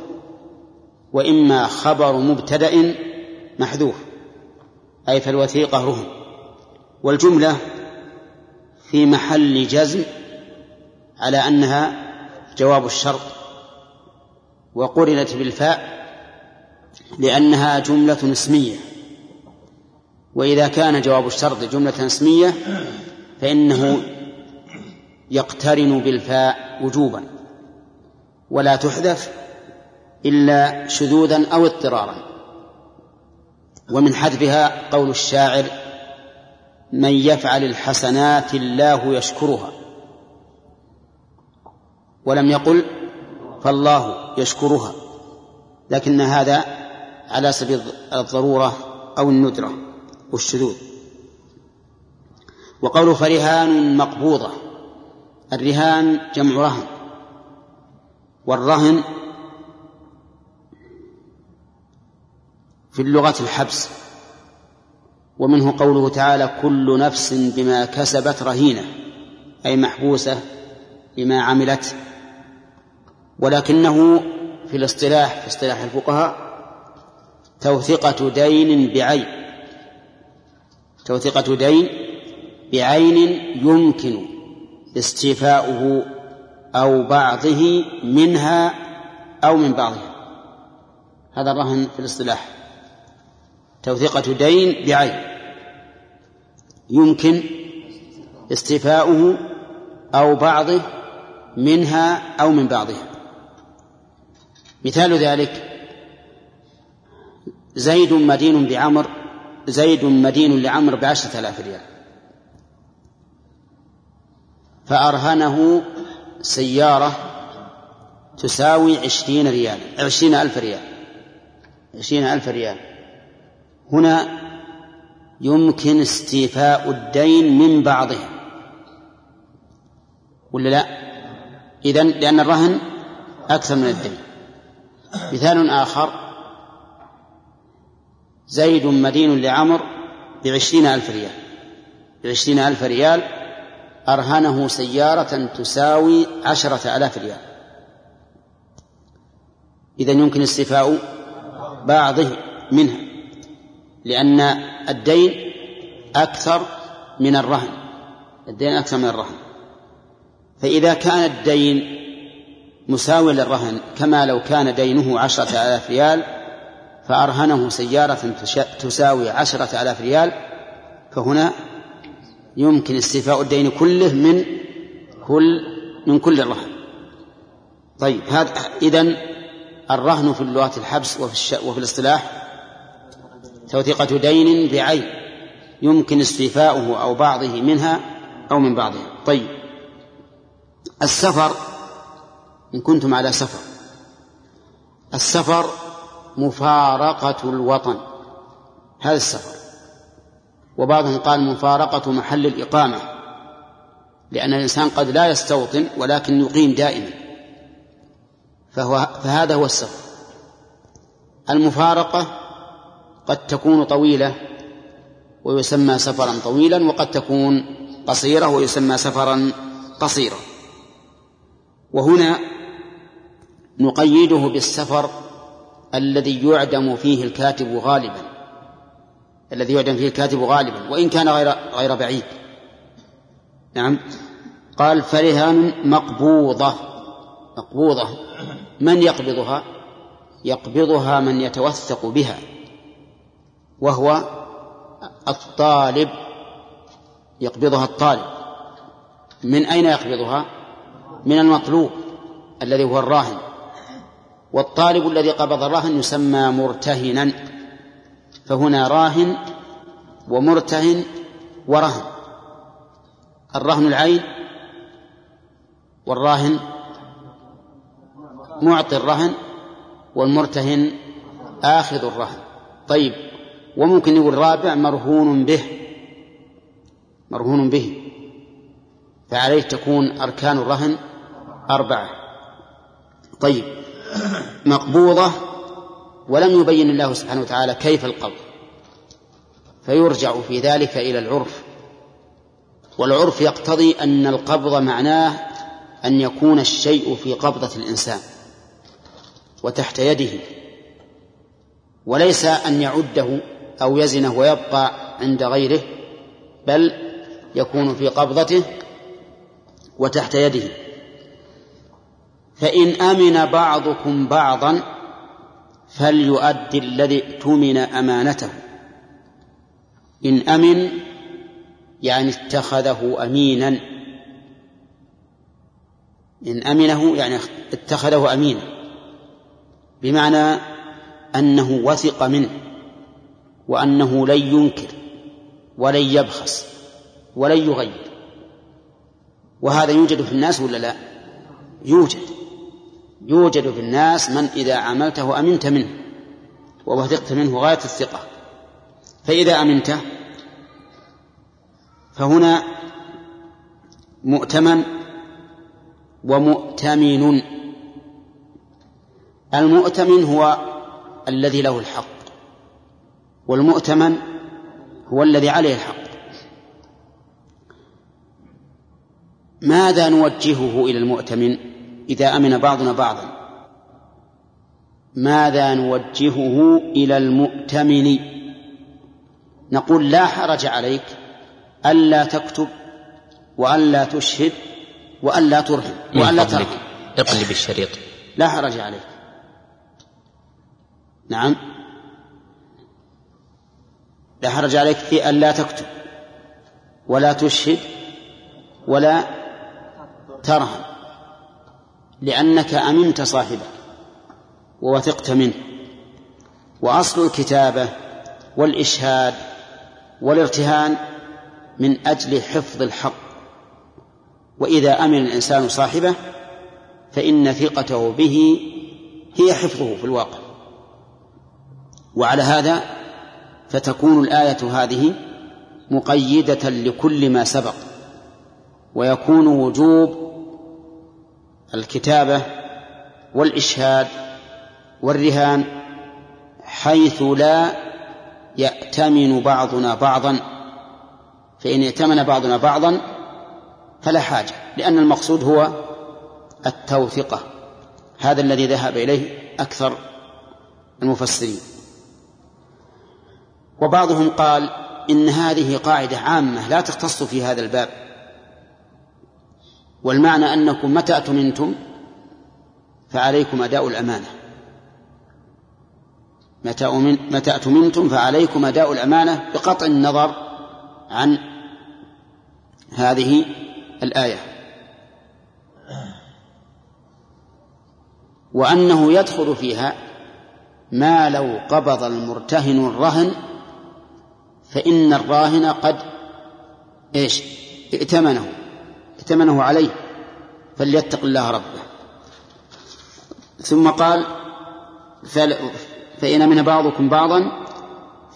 وإما خبر مبتدأ محذوف أي فالوثيقة رهن. والجملة في محل جزم على أنها جواب الشرط وقرنت بالفاء لأنها جملة اسمية. وإذا كان جواب الشرط جملة اسمية فإنه يقترن بالفاء وجوبا ولا تحذف إلا شذوذا أو اضطرارا. ومن حذفها قول الشاعر من يفعل الحسنات الله يشكرها. ولم يقل فالله يشكرها لكن هذا على سبيل الضرورة أو الندرة والشذوذ. وقول فرهان مقبوضة الرهان جمع رهن والرهن في اللغة الحبس. ومنه قوله تعالى كل نفس بما كسبت رهينة أي محبوسة بما عملت. ولكنه في الاصطلاح في اصطلاح الفقهاء توثقة دين بعين توثقة دين بعين يمكن استيفاؤه أو بعضه منها أو من بعضها. هذا الرهن في الاصطلاح. توثيقة دين بعين. يمكن استيفاؤه أو بعضه منها أو من بعضها. مثال ذلك زيد مدين بعمر زيد مدين لعمر بعشرة آلاف ريال. فأرهنه سيارة تساوي عشرين ريال عشرين ألف ريال عشرين ألف ريال. هنا يمكن استيفاء الدين من بعضه ولا لا؟ إذن لأن الرهن أكثر من الدين. مثال آخر زيد مدين لعمر بعشرين ألف ريال. بعشرين ألف ريال أرهنه سيارة تساوي عشرة آلاف ريال. إذا يمكن استيفاء بعضه منها. لأن الدين أكثر من الرهن الدين أكثر من الرهن فإذا كان الدين مساوي للرهن كما لو كان دينه عشرة آلاف ريال فأرهنه سيارة تساوي عشرة آلاف ريال فهنا يمكن استيفاء الدين كله من كل من كل الرهن طيب هذا إذن الرهن في اللغة الحبس وفي. وفي الاصطلاح توثيقة دين بعين يمكن استيفاؤه أو بعضه منها أو من بعضها طيب. السفر إن كنتم على سفر السفر مفارقة الوطن هذا السفر. وبعضهم قال مفارقة محل الإقامة لأن الإنسان قد لا يستوطن ولكن يقيم دائما. فهو فهذا هو السفر. المفارقة قد تكون طويلة ويسمى سفرا طويلا وقد تكون قصيرة ويسمى سفرا قصيرا. وهنا نقيده بالسفر الذي يعدم فيه الكاتب غالبا الذي يعدم فيه الكاتب غالبا وإن كان غير غير بعيد. نعم. قال فرهان مقبوضة. مقبوضة. من يقبضها؟ يقبضها من يتوثق بها. وهو الطالب يقبضها الطالب. من أين يقبضها؟ من المطلوب الذي هو الراهن. والطالب الذي قبض الرهن يسمى مرتهنا. فهنا راهن ومرتهن ورهن. الرهن العين والراهن معطي الرهن والمرتهن آخذ الرهن. طيب وممكن يقول رابع مرهون به مرهون به. فعليه تكون أركان الرهن أربعة. طيب. مقبوضة ولم يبين الله سبحانه وتعالى كيف القبض. فيرجع في ذلك إلى العرف. والعرف يقتضي أن القبض معناه أن يكون الشيء في قبضة الإنسان وتحت يده. وليس أن يعده أو يزنه ويبقى عند غيره بل يكون في قبضته وتحت يده. فإن أمن بعضكم بعضا فليؤدي الذي اؤتمن أمانته. إن أمن يعني اتخذه أمينا. إن أمنه يعني اتخذه أمينا بمعنى أنه وثق منه. وأنه لن ينكر ولن يبخس ولن يغير. وهذا يوجد في الناس ولا لا؟ يوجد. يوجد في الناس من إذا عملته أمنت منه ووثقت منه غاية الثقة. فإذا أمنته فهنا مؤتمن ومؤتمن. المؤتمن هو الذي له الحق. والمؤتمن هو الذي عليه الحق. ماذا نوجهه إلى المؤتمن إذا أمن بعضنا بعضا؟ ماذا نوجهه إلى المؤتمن؟ نقول لا حرج عليك ألا تكتب وألا تشهد وألا ترهن وألا ترهن. اقلب الشريط. لا حرج عليك. نعم. لا حرج عليك في ألا تكتب ولا تشهد ولا ترهن لأنك أمنت صاحبك ووثقت منه. وأصل الكتابة والإشهاد والارتهان من أجل حفظ الحق. وإذا أمن الإنسان صاحبه فإن ثقته به هي حفظه في الواقع. وعلى هذا فتكون الآية هذه مقيدة لكل ما سبق ويكون وجوب الكتابة والإشهاد والرهان حيث لا يأتمن بعضنا بعضا فإن ائتمن بعضنا بعضا فلا حاجة لأن المقصود هو التوثقة هذا الذي ذهب إليه أكثر المفسرين. وبعضهم قال إن هذه قاعدة عامة لا تختص في هذا الباب. والمعنى أنكم متى أتمنتم؟ فعليكم أداء الأمانة. متى متى أتمنتم؟ فعليكم أداء الأمانة بقطع النظر عن هذه الآية. وأنه يدخل فيها ما لو قبض المرتهن الرهن فإن الراهن قد إيش؟ ائتمنه ائتمنه عليه فليتق الله ربه. ثم قال فإن من بعضكم بعضا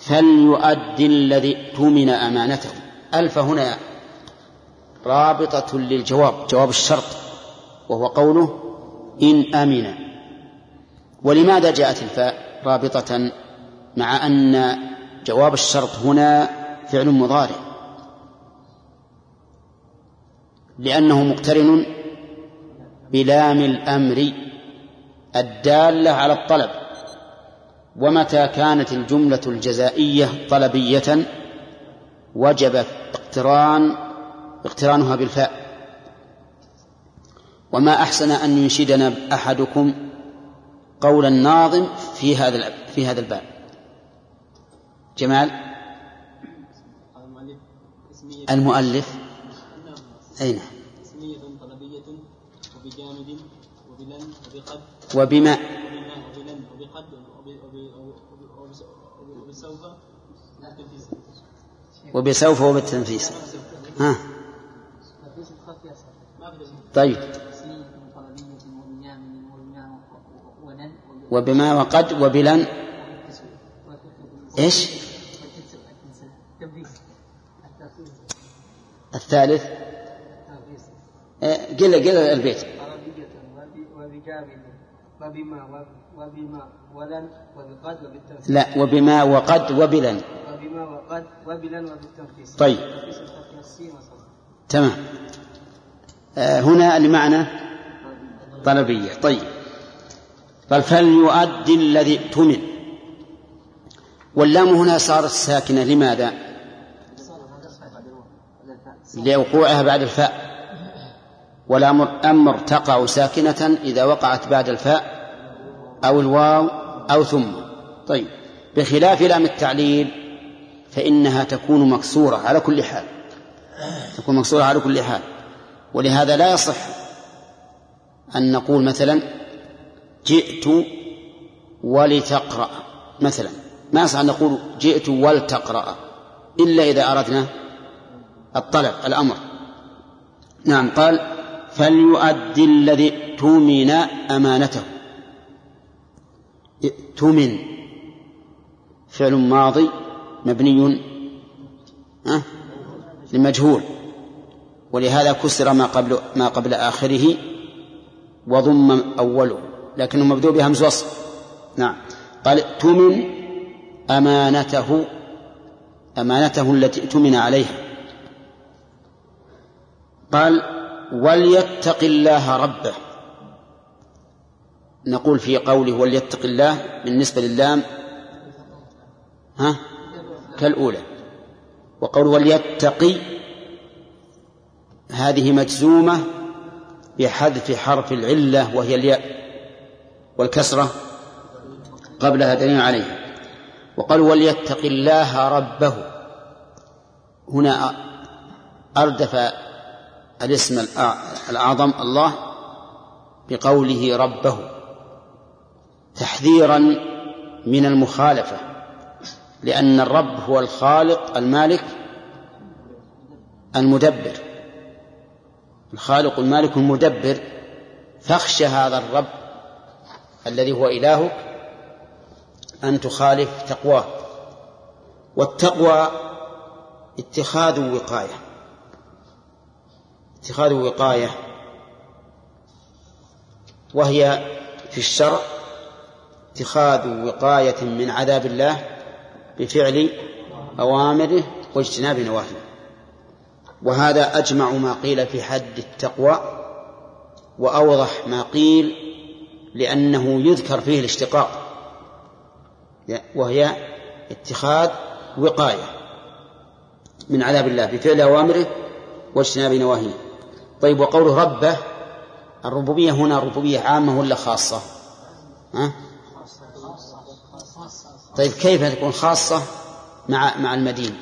فليؤدي الذي اؤتمن أمانته. ألف هنا رابطة للجواب جواب الشرط وهو قوله إن أمن. ولماذا جاءت الفاء رابطة؟ مع أن جواب الشرط هنا فعل مضارع. لأنه مقترن بلام الأمر الدالة على الطلب. ومتى كانت الجملة الجزائية طلبية وجب اقتران اقترانها بالفاء. وما أحسن أن ينشدنا أحدكم قول الناظم في هذا في هذا الباب. جمال؟ المؤلف. أين اسمية طلبية وبجامد وبلن وبقد وبما وبلن وبقد وبسوف وبسوف وبالتنفيس ها. طيب. وبما وقد وبلن. إيش؟ الثالث؟ إيه، قل قل البيت. عربية وبما وبما ولن وبقد لا وبما وقد وبلن. وبما وقد وبلن طيب. تمام. آه هنا لمعنى طلبية. طيب. قال فليؤدي الذي اؤتمن. واللام هنا صارت ساكنة. لماذا؟ لوقوعها بعد الفاء. والأمر أمر تقع ساكنة إذا وقعت بعد الفاء أو الواو أو ثم. طيب. بخلاف لام التعليل فإنها تكون مكسورة على كل حال. تكون مكسورة على كل حال. ولهذا لا يصح أن نقول مثلا جئت ولتقرأ. مثلا. ما يصح أن نقول جئت ولتقرأ إلا إذا أردنا الطلب الأمر. نعم قال فليؤدي الذي ائتمن أمانته. ائتمن فعل ماضي مبني لمجهول ولهذا كسر ما قبل ما قبل آخره وضم أوله لكنه مبدوء بهمز وصل نعم. قال ائتمن أمانته أمانته التي ائتمن عليها. قال وليتق الله ربه. نقول في قوله وليتق الله بالنسبة للام ها كالأولى. وقول وليتقي هذه مجزومة بحذف حرف العلة وهي الياء والكسرة قبلها دليل عليها. وقال وليتق الله ربه. هنا أردف الاسم الأعظم الله بقوله ربه تحذيرا من المخالفة لأن الرب هو الخالق المالك المدبر. الخالق المالك المدبر فاخشى هذا الرب الذي هو إلهك أن تخالف تقواه والتقوى اتخاذ وقاية. اتخاذ وقاية. وهي في الشرع اتخاذ وقاية من عذاب الله بفعل أوامره واجتناب نواهيه. وهذا أجمع ما قيل في حد التقوى وأوضح ما قيل لأنه يذكر فيه الاشتقاق. وهي اتخاذ وقاية من عذاب الله بفعل أوامره واجتناب نواهيه. طيب وقوله ربه الربوبية هنا ربوبية عامة ولا خاصة ها؟ طيب كيف تكون خاصة مع مع المدين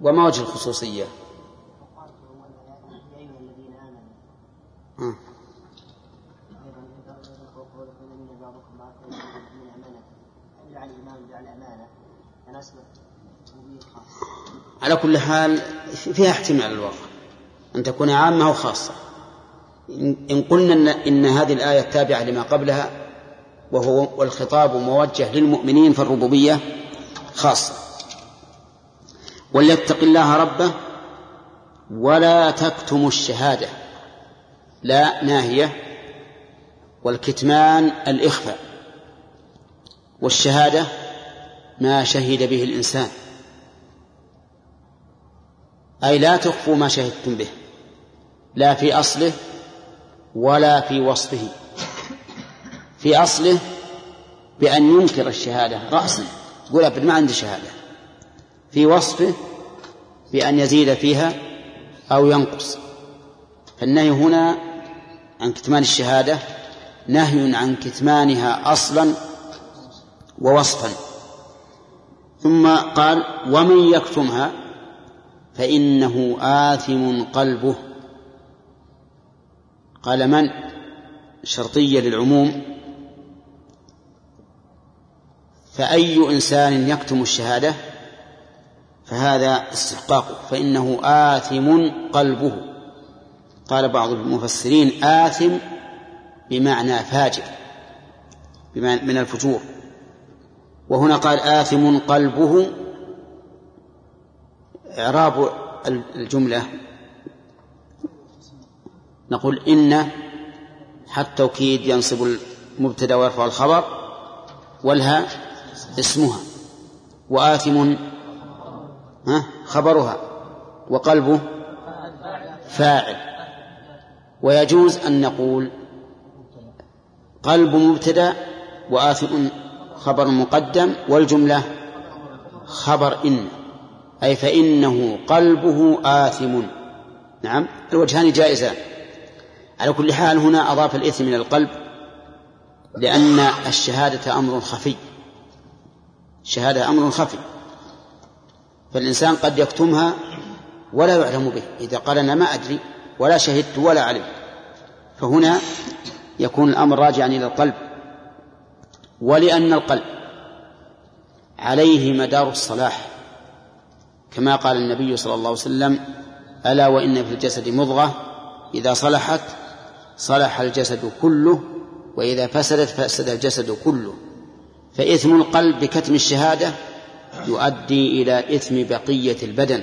وما وجه الخصوصية ها. على كل حال فيها احتمال الواقع أن تكون عامة أو خاصة. إن قلنا إن, إن هذه الآية تابعة لما قبلها وهو والخطاب موجه للمؤمنين فالربوبية خاصة. وليتق الله ربه ولا تكتموا الشهادة لا ناهية والكتمان الإخفاء. والشهادة ما شهد به الإنسان. أي لا تخفوا ما شهدتم به. لا في أصله ولا في وصفه. في أصله بأن ينكر الشهادة رأسا. يقول أبد ما عندي شهادة. في وصفه بأن يزيد فيها أو ينقص. فالنهي هنا عن كتمان الشهادة نهي عن كتمانها أصلا ووصفا. ثم قال ومن يكتمها فإنه آثم قلبه قال من؟ شرطية للعموم. فأي إنسان يكتم الشهادة فهذا استحقاقه فإنه آثم قلبه. قال بعض المفسرين آثم بمعنى فاجر بمعنى من الفجور. وهنا قال آثم قلبه إعراب الجملة نقول إن حتى التوكيد ينصب المبتدأ ويرفع الخبر والها اسمها وآثم ها خبرها وقلبه فاعل. ويجوز أن نقول قلب مبتدأ وآثم خبر مقدم والجملة خبر إن أي فإنه قلبه آثم. نعم الوجهان جائزان. على كل حال هنا أضاف الإثم إلى القلب لأن الشهادة أمر خفي. الشهادة أمر خفي. فالإنسان قد يكتمها ولا يعلم به. إذا قال أنا ما أدري ولا شهدت ولا علمت فهنا يكون الأمر راجعا إلى القلب. ولأن القلب عليه مدار الصلاح. كما قال النبي صلى الله عليه وسلم ألا وإن في الجسد مضغة إذا صلحت صلح الجسد كله وإذا فسدت فسد الجسد كله. فإثم القلب بكتم الشهادة يؤدي إلى إثم بقية البدن.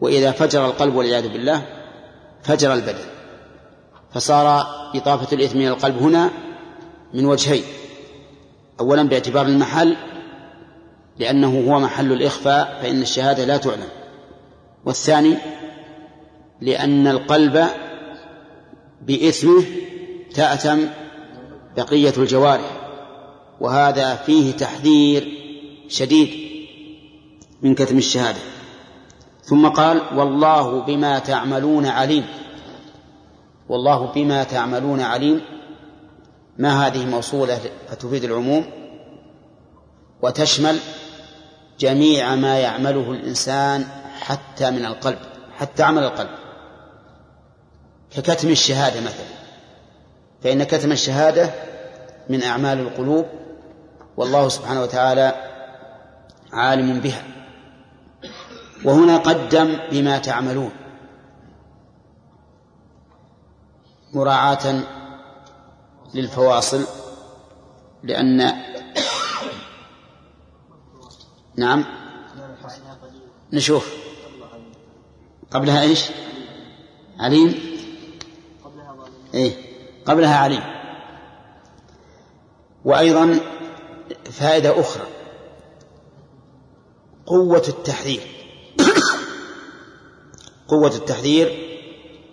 وإذا فجر القلب والعياذ بالله فجر البدن. فصار إضافة الإثم إلى القلب هنا من وجهين. أولا باعتبار المحل لأنه هو محل الإخفاء فإن الشهادة لا تعلم. والثاني لأن القلب بإثمه تأتم بقية الجوارح وهذا فيه تحذير شديد من كتم الشهادة. ثم قال والله بما تعملون عليم والله بما تعملون عليم. ما هذه موصولة فتفيد العموم؟ وتشمل جميع ما يعمله الإنسان حتى من القلب حتى عمل القلب. ككتم الشهادة مثلا. فإن كتم الشهادة من أعمال القلوب والله سبحانه وتعالى عالم بها. وهنا قدم بما تعملون. مراعاة للفواصل لأن نعم نشوف. قبلها إيش؟ عليم. إيه قبلها عليم وأيضا فائدة أخرى. قوة التحذير. قوة التحذير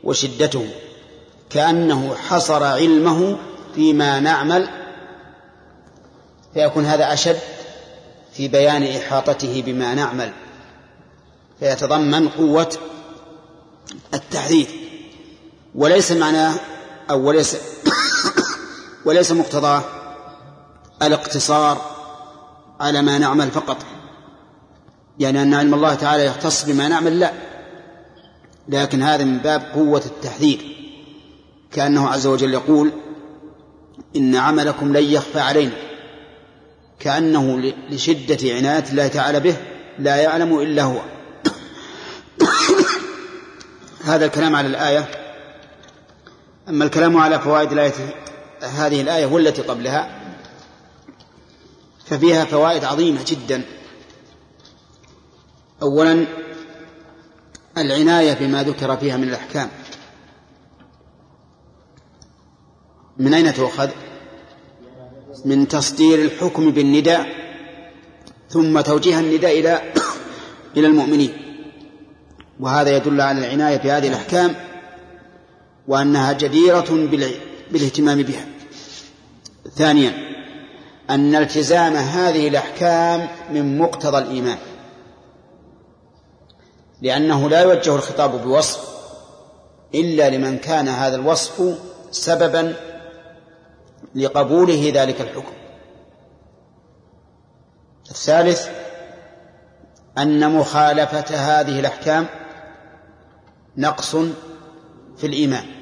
وشدته. كأنه حصر علمه فيما نعمل. فيكون هذا أشد في بيان إحاطته بما نعمل. فيتضمن قوة التحذير. وليس معناه أو وليس وليس مقتضاه الاقتصار على ما نعمل فقط. يعني أن علم الله تعالى يختص بما نعمل لا. لكن هذا من باب قوة التحذير. كأنه عز وجل يقول إن عملكم لن يخفى علينا. كأنه لشدة عناية الله تعالى به لا يعلم إلا هو. هذا الكلام على الآية. أما الكلام على فوائد الآية هذه الآية والتي قبلها ففيها فوائد عظيمة جدا. أولا العناية بما ذكر فيها من الأحكام. من أين تؤخذ؟ من تصدير الحكم بالنداء ثم توجيه النداء إلى إلى المؤمنين. وهذا يدل على العناية بهذه الأحكام وأنها جديرة بالاهتمام بها. ثانيا أن التزام هذه الأحكام من مقتضى الإيمان. لأنه لا يوجه الخطاب بوصف إلا لمن كان هذا الوصف سببا لقبوله ذلك الحكم. الثالث أن مخالفة هذه الأحكام نقص في الإيمان.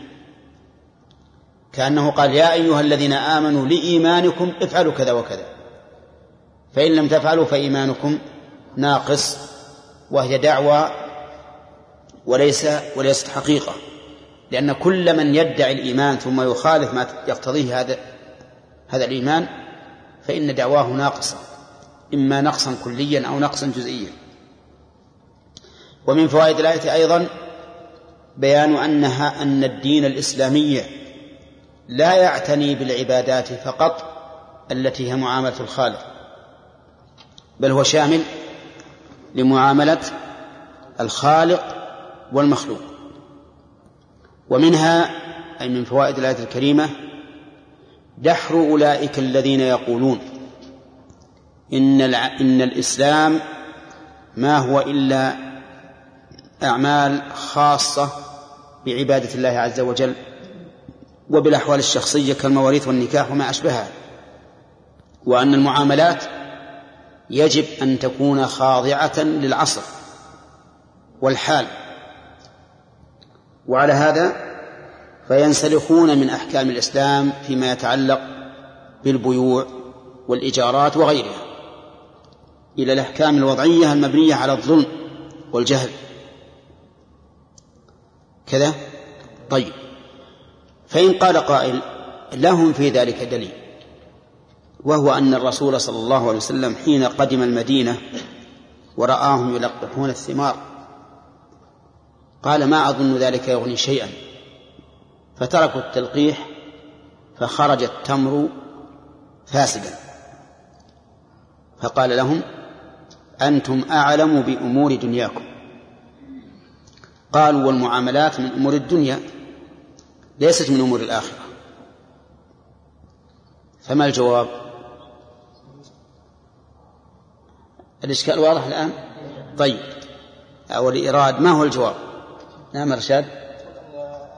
كأنه قال يا أيها الذين آمنوا لإيمانكم افعلوا كذا وكذا. فإن لم تفعلوا فإيمانكم ناقص وهي دعوى وليس وليست حقيقة. لأن كل من يدعي الإيمان ثم يخالف ما يقتضيه هذا هذا الإيمان فإن دعواه ناقصة إما نقصا كليا أو نقصا جزئيا. ومن فوائد الآية أيضا بيان أنها أن الدين الإسلامي لا يعتني بالعبادات فقط التي هي معاملة الخالق بل هو شامل لمعاملة الخالق والمخلوق. ومنها أي من فوائد الآية الكريمة دحر أولئك الذين يقولون إن إن الإسلام ما هو إلا أعمال خاصة بعبادة الله عز وجل. وبالأحوال الشخصية كالمواريث والنكاح وما أشبهها وأن المعاملات يجب أن تكون خاضعة للعصر والحال. وعلى هذا فينسلخون من أحكام الإسلام فيما يتعلق بالبيوع والإيجارات وغيرها إلى الأحكام الوضعية المبنية على الظلم والجهل. كذا؟ طيب. فإن قال قائل لهم في ذلك دليل وهو أن الرسول صلى الله عليه وسلم حين قدم المدينة ورآهم يلقحون الثمار قال ما أظن ذلك يغني شيئا. فتركوا التلقيح فخرج التمر فاسدا. فقال لهم أنتم أعلم بأمور دنياكم. قالوا والمعاملات من أمور الدنيا. ليست من أمور الآخرة. فما الجواب؟ الإشكال واضح الآن؟ طيب. أو الإيراد ما هو الجواب؟ نعم رشاد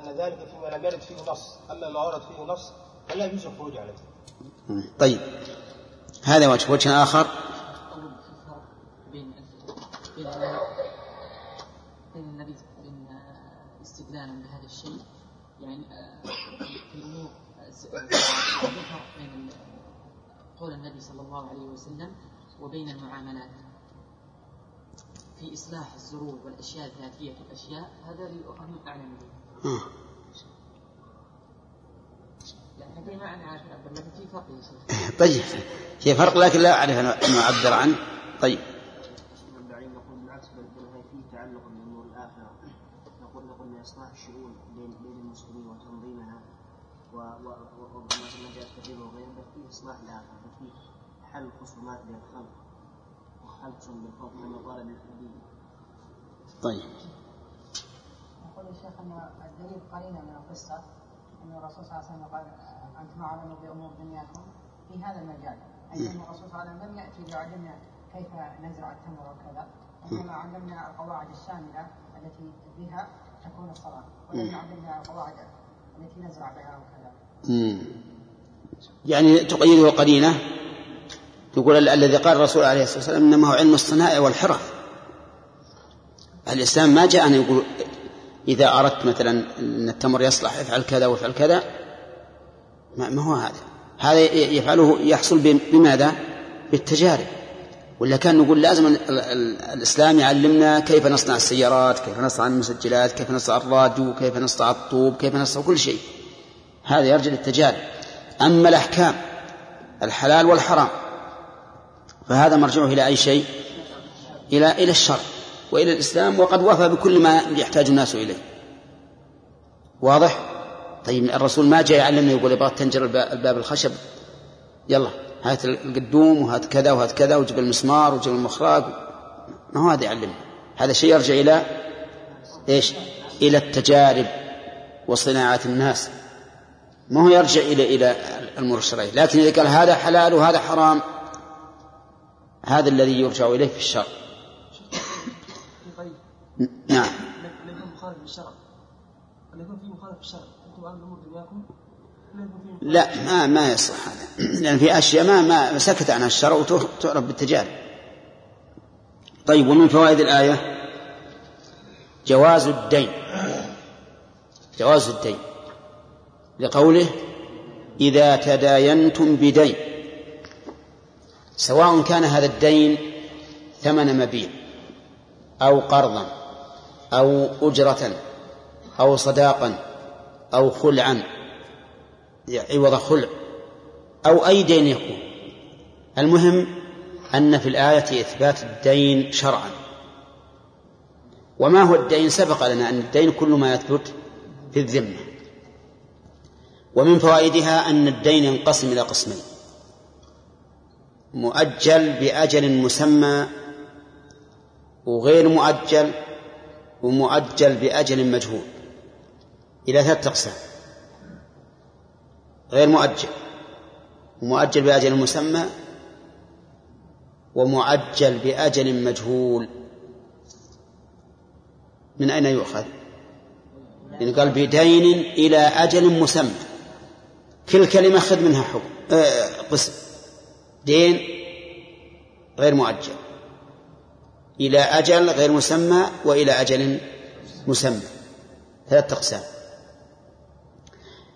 أن ذلك فيما لم يرد فيه نص. أما ما ورد فيه نص فلا يجوز الخروج عليه. طيب. هذا وجه وجه آخر بين بين بين النبي بين استدلالا بهذا الشيء يعني في الأمور ذكر بين قول النبي صلى الله عليه وسلم وبين المعاملات. في إصلاح الزروع والأشياء الذاتية الأشياء هذا للأمم أعلم به. آه. هذا ما أنا عارف لكن في فرق يا شيخ. طيب في فرق لكن لا أعرف أن أعبر عنه. طيب. من بعيد نقول بالعكس بل بل هي فيه تعلق بامور الاخره نقول نقول من إصلاح الشؤون بين بين المسلمين وتنظيمها وما جاءت في الربا وغيره بل فيه إصلاح الاخره بل فيه حل خصومات بين الخلق وخلقهم بالحكم كما قال بالحديث طيب. يقول الشيخ أن الدليل قرينه من القصة أن الرسول صلى الله عليه وسلم قال أنتم اعلموا بأمور دنياكم في هذا المجال. أي أن الرسول صلى الله عليه وسلم لم يأتي ليعلمنا كيف نزرع التمر وكذا إنما علمنا القواعد الشاملة التي بها تكون الصلاة ولم يعلمنا القواعد التي نزرع بها وكذا. يعني تقيده قرينة يقول ال- الذي قال الرسول عليه الصلاة والسلام إنما هو علم الصناعة والحرف. الإسلام ما جاء أن يقول إذا أردت مثلا أن التمر يصلح افعل كذا وافعل كذا ما هو هذا. هذا يفعله يحصل بم- بماذا؟ بالتجارب. ولا كان نقول لازم ال- ال- الإسلام يعلمنا كيف نصنع السيارات كيف نصنع المسجلات كيف نصنع الراديو كيف نصنع الطوب كيف نصنع كل شيء. هذا يرجع للتجارب. أما الأحكام الحلال والحرام فهذا مرجعه إلى أي شيء؟ إلى إلى الشرع وإلى الإسلام وقد وفى بكل ما يحتاج الناس إليه. واضح؟ طيب الرسول ما جاء يعلمنا يقول يبغى تنجر الب- الباب الخشب. يلا هات القدوم وهات كذا وهات كذا وجيب المسمار وجيب المخراج ما هو هذا يعلمنا هذا شيء يرجع إلى إيش؟ إلى التجارب وصناعة الناس. ما هو يرجع إلى إلى الأمور الشرعية لكن إذا قال هذا حلال وهذا حرام هذا الذي يرجع إليه في الشرع. نعم. لا يكون للشرع يكون للشرع أنتم أعلم أمور دنياكم لا ما ما يصح هذا. لأن في أشياء ما ما سكت عنها الشرع وتعرف بالتجارب. طيب ومن فوائد الآية؟ جواز الدين. جواز الدين. لقوله إذا تداينتم بدين سواء كان هذا الدين ثمن مبيع أو قرضا أو أجرة أو صداقا أو خلعا عوض خلع أو أي دين يكون. المهم أن في الآية إثبات الدين شرعا. وما هو الدين؟ سبق لنا أن الدين كل ما يثبت في الذمة. ومن فوائدها أن الدين ينقسم إلى قسمين. مؤجل بأجل مسمى وغير مؤجل ومؤجل بأجل مجهول. إلى ثلاثة أقسام. غير مؤجل. ومؤجل بأجل مسمى ومؤجل بأجل مجهول. من أين يؤخذ؟ يعني قال بدين إلى أجل مسمى. كل كلمة خذ منها حكم. آه قسم. دين غير مؤجل. إلى أجل غير مسمى وإلى أجل مسمى. ثلاثة أقسام.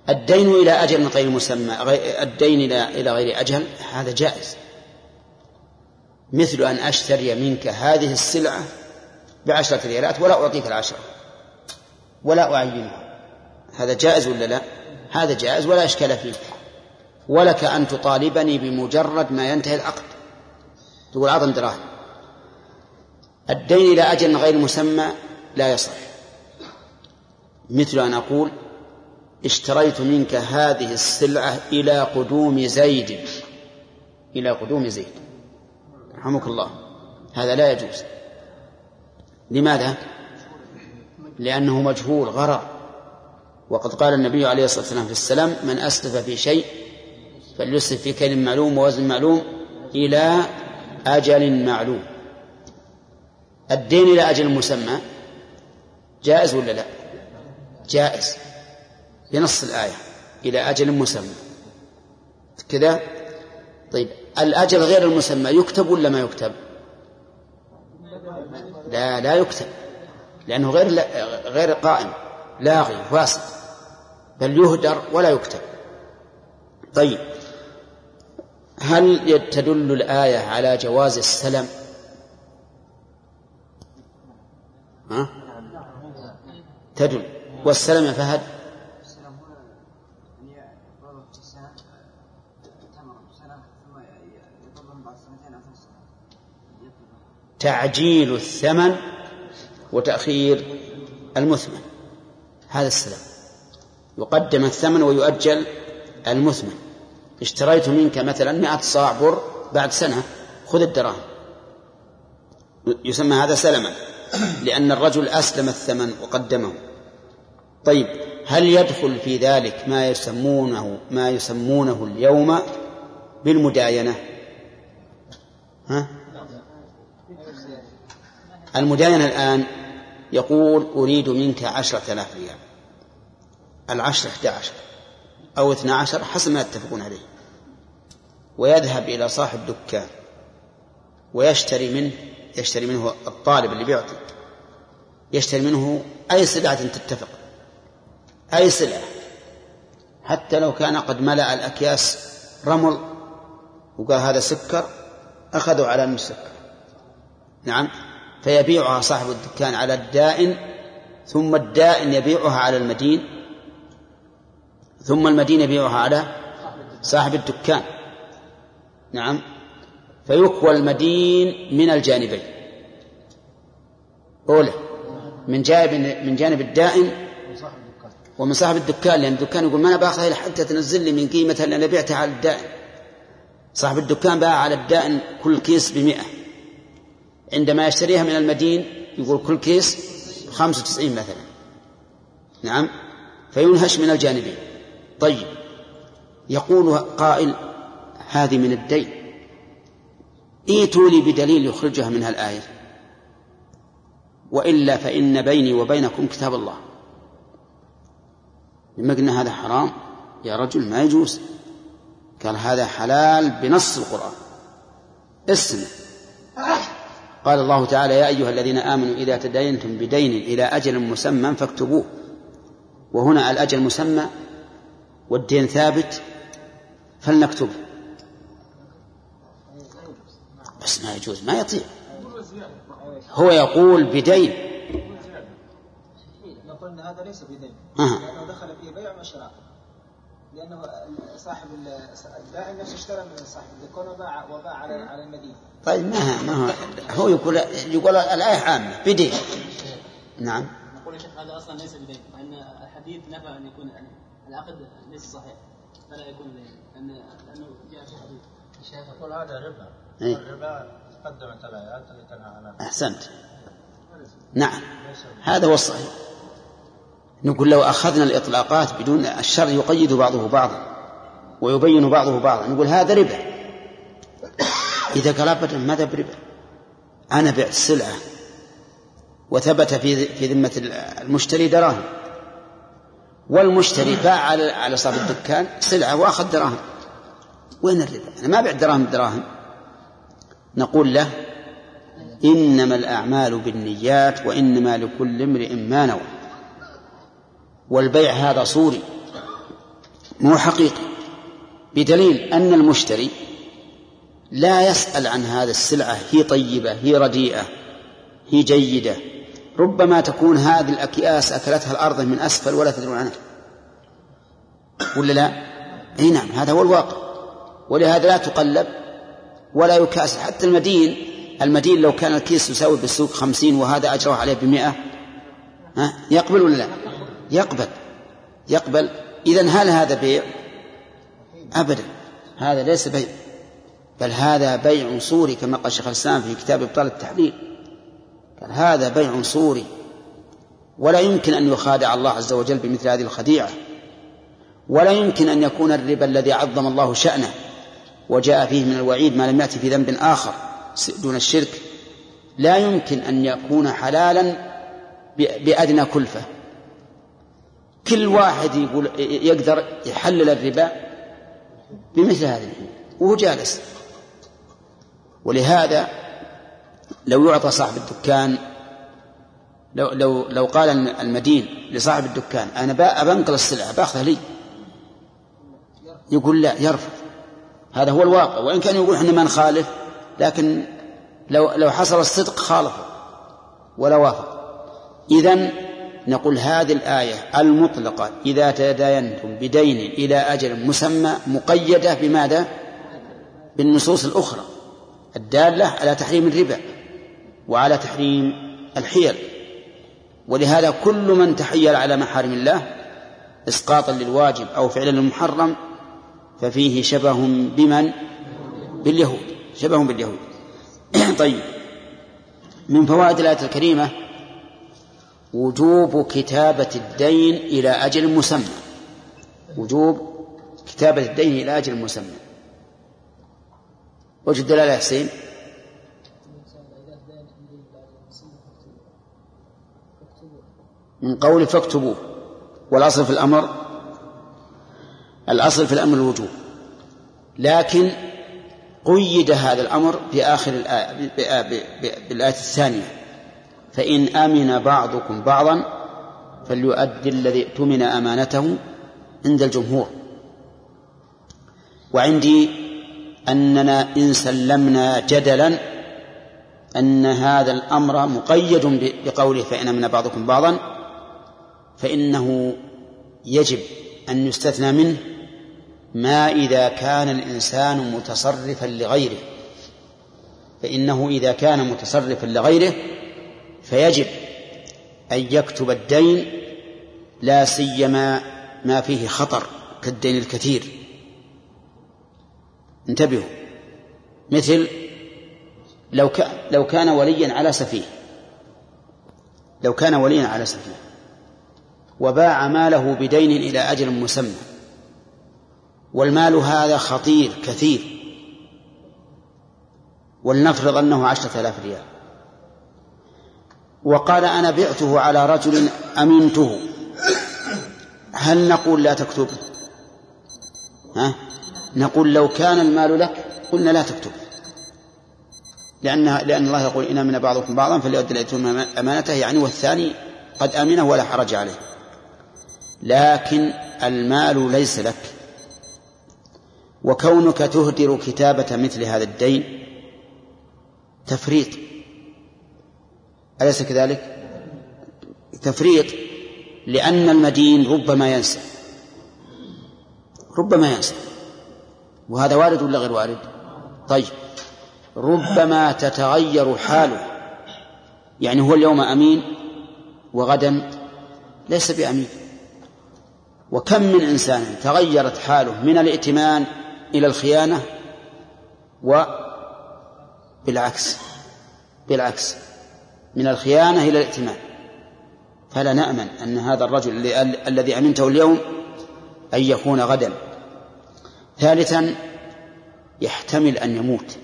الدين إلى أجل غير مسمى الدين إلى إلى غير أجل هذا جائز. مثل أن أشتري منك هذه السلعة بعشرة ريالات ولا أعطيك العشرة. ولا أعينها. هذا جائز ولا لا؟ هذا جائز ولا إشكال فيه. ولك أن تطالبني بمجرد ما ينتهي العقد. تقول أعطني دراهم. الدين إلى أجل غير مسمى لا يصح. مثل أن أقول اشتريت منك هذه السلعة إلى قدوم زيد. إلى قدوم زيد. رحمك الله. هذا لا يجوز. لماذا؟ لأنه مجهول غرر. وقد قال النبي عليه الصلاة والسلام في السلام من أسلف في شيء فليسلف في كيل معلوم ووزن معلوم إلى أجل معلوم. الدين إلى أجل مسمى. جائز ولا لا؟ جائز. بنص الآية. إلى أجل مسمى. كذا؟ طيب. الأجل غير المسمى يكتب ولا ما يكتب؟ لا لا يكتب. لأنه غير غير قائم. لاغي فاسد بل يهدر ولا يكتب. طيب هل تدل الآية على جواز السلم؟ ها؟ تدل. والسلم يا فهد؟ تعجيل الثمن وتأخير المثمن. هذا السلام يقدم الثمن ويؤجل المثمن. اشتريت منك مثلا مئة صاع بر بعد سنة خذ الدراهم. يسمى هذا سلما لأن الرجل أسلم الثمن وقدمه. طيب هل يدخل في ذلك ما يسمونه ما يسمونه اليوم بالمداينة؟ ها؟ المداينة الآن يقول أريد منك عشرة آلاف ريال. العشرة أحد عشر أو اثنا عشر حسب ما يتفقون عليه. ويذهب إلى صاحب دكان ويشتري منه يشتري منه الطالب اللي بيعطي يشتري منه أي سلعة تتفق أي سلعة حتى لو كان قد ملأ الأكياس رمل وقال هذا سكر أخذوا على أنه نعم فيبيعها صاحب الدكان على الدائن ثم الدائن يبيعها على المدين ثم المدين يبيعها على صاحب الدكان. نعم. فيكوى المدين من الجانبين. أولى. من جانب من جانب الدائن ومن صاحب الدكان لأن الدكان يقول ما أنا باخذها إلا حتى تنزل لي من قيمتها أنا بعتها على الدائن. صاحب الدكان باع على الدائن كل كيس بمئة. عندما يشتريها من المدين يقول كل كيس خمسة وتسعين مثلا. نعم. فينهش من الجانبين. طيب. يقول قائل هذه من الدين. ائتوا لي بدليل يخرجها منها الآية وإلا فإن بيني وبينكم كتاب الله. لما قلنا هذا حرام. يا رجل ما يجوز. قال هذا حلال بنص القرآن. اسمع قال الله تعالى يا أيها الذين آمنوا إذا تداينتم بدين إلى أجل مسمى فاكتبوه. وهنا الأجل مسمى والدين ثابت فلنكتبه بس ما يجوز ما يطيع. هو يقول بدين. نقول إن هذا ليس بدين. لأنه دخل فيه بيع وشراء. لأنه صاحب البائع نفسه اشترى من صاحب الدكان وباع وباع على على المدينة. طيب ما ما هو هو يقول يقول الآية عامة بدين. نعم. نقول يا شيخ هذا أصلا ليس بدين لأن الحديث نفى أن يكون يعني العقد ليس صحيح. فلا يكون دين لأن لأنه جاء في حديث. الشيخ يقول هذا ربا. إيه. الربا تقدمت الآيات اللي تنهى عنها أحسنت. نعم. هذا هو الصحيح. نقول لو أخذنا الإطلاقات بدون الشر يقيد بعضه بعضا ويبين بعضه بعضا نقول هذا ربا. إذا قال أبدا ماذا بربا؟ أنا بعت سلعة وثبت في في ذمة المشتري دراهم. والمشتري باع على على صاحب الدكان سلعة وأخذ دراهم. وين الربا؟ أنا ما بعت دراهم بدراهم نقول له إنما الأعمال بالنيات وإنما لكل امرئ ما نوى. والبيع هذا صوري. مو حقيقي. بدليل أن المشتري لا يسأل عن هذه السلعة هي طيبة هي رديئة هي جيدة. ربما تكون هذه الأكياس أكلتها الأرض من أسفل ولا تدرون عنها. ولا لا؟ أي نعم هذا هو الواقع. ولهذا لا تقلب ولا يكاس. حتى المدين المدين لو كان الكيس يساوي بالسوق خمسين وهذا أجره عليه بمئة ها؟ يقبل ولا لا؟ يقبل. يقبل. إذا هل هذا بيع؟ أبدا. هذا ليس بيع. بل هذا بيع صوري كما قال شيخ الإسلام في كتاب إبطال التحليل هذا بيع صوري ولا يمكن أن يخادع الله عز وجل بمثل هذه الخديعة. ولا يمكن أن يكون الربا الذي عظم الله شأنه وجاء فيه من الوعيد ما لم يأتي في ذنب آخر دون الشرك. لا يمكن أن يكون حلالا بأدنى كلفة. كل واحد يقول يقدر يحلل الربا بمثل هذا وهو جالس. ولهذا لو يعطى صاحب الدكان لو لو لو قال المدين لصاحب الدكان أنا بنقل السلعة باخذها لي. يقول لا يرفض. هذا هو الواقع. وإن كان يقول إحنا ما نخالف لكن لو لو حصل الصدق خالفه ولا وافق. اذا نقول هذه الآية المطلقة إذا تداينتم بدين إلى أجل مسمى مقيدة بماذا؟ بالنصوص الأخرى. الدالة على تحريم الربا. وعلى تحريم الحيل. ولهذا كل من تحيل على محارم الله إسقاطا للواجب أو فعلا للمحرم ففيه شبه بمن؟ باليهود. شبه باليهود. طيب. من فوائد الآية الكريمة وجوب كتابة الدين إلى أجل مسمى. وجوب كتابة الدين إلى أجل مسمى. وجه الدلالة يا حسين؟ من قول فاكتبوه. والأصل في الأمر الأصل في الأمر الوجوب. لكن قيد هذا الأمر في آخر الآية بالآية الثانية. فإن أمن بعضكم بعضا فليؤدي الذي اؤتمن أمانته عند الجمهور. وعندي أننا إن سلمنا جدلا أن هذا الأمر مقيد بقوله فإن أمن بعضكم بعضا فإنه يجب أن يستثنى منه ما إذا كان الإنسان متصرفا لغيره. فإنه إذا كان متصرفا لغيره فيجب أن يكتب الدين لا سيما ما فيه خطر كالدين الكثير. انتبهوا. مثل لو لو كان وليا على سفيه. لو كان وليا على سفيه. وباع ماله بدين إلى أجل مسمى. والمال هذا خطير كثير. ولنفرض أنه عشرة آلاف ريال. وقال أنا بعته على رجل أمنته. هل نقول لا تكتب؟ ها؟ نقول لو كان المال لك قلنا لا تكتب. لأن لأن الله يقول إن من بعضكم بعضا فليؤدي الأيتم أمانته يعني والثاني قد أمنه ولا حرج عليه. لكن المال ليس لك. وكونك تهدر كتابة مثل هذا الدين تفريط. أليس كذلك؟ تفريط لأن المدين ربما ينسى. ربما ينسى. وهذا وارد ولا غير وارد؟ طيب. ربما تتغير حاله. يعني هو اليوم أمين وغدا ليس بأمين. وكم من إنسان تغيرت حاله من الائتمان إلى الخيانة وبالعكس بالعكس من الخيانة إلى الائتمان. فلا نأمن أن هذا الرجل الذي أمنته اليوم أن يكون غدا. ثالثا يحتمل أن يموت.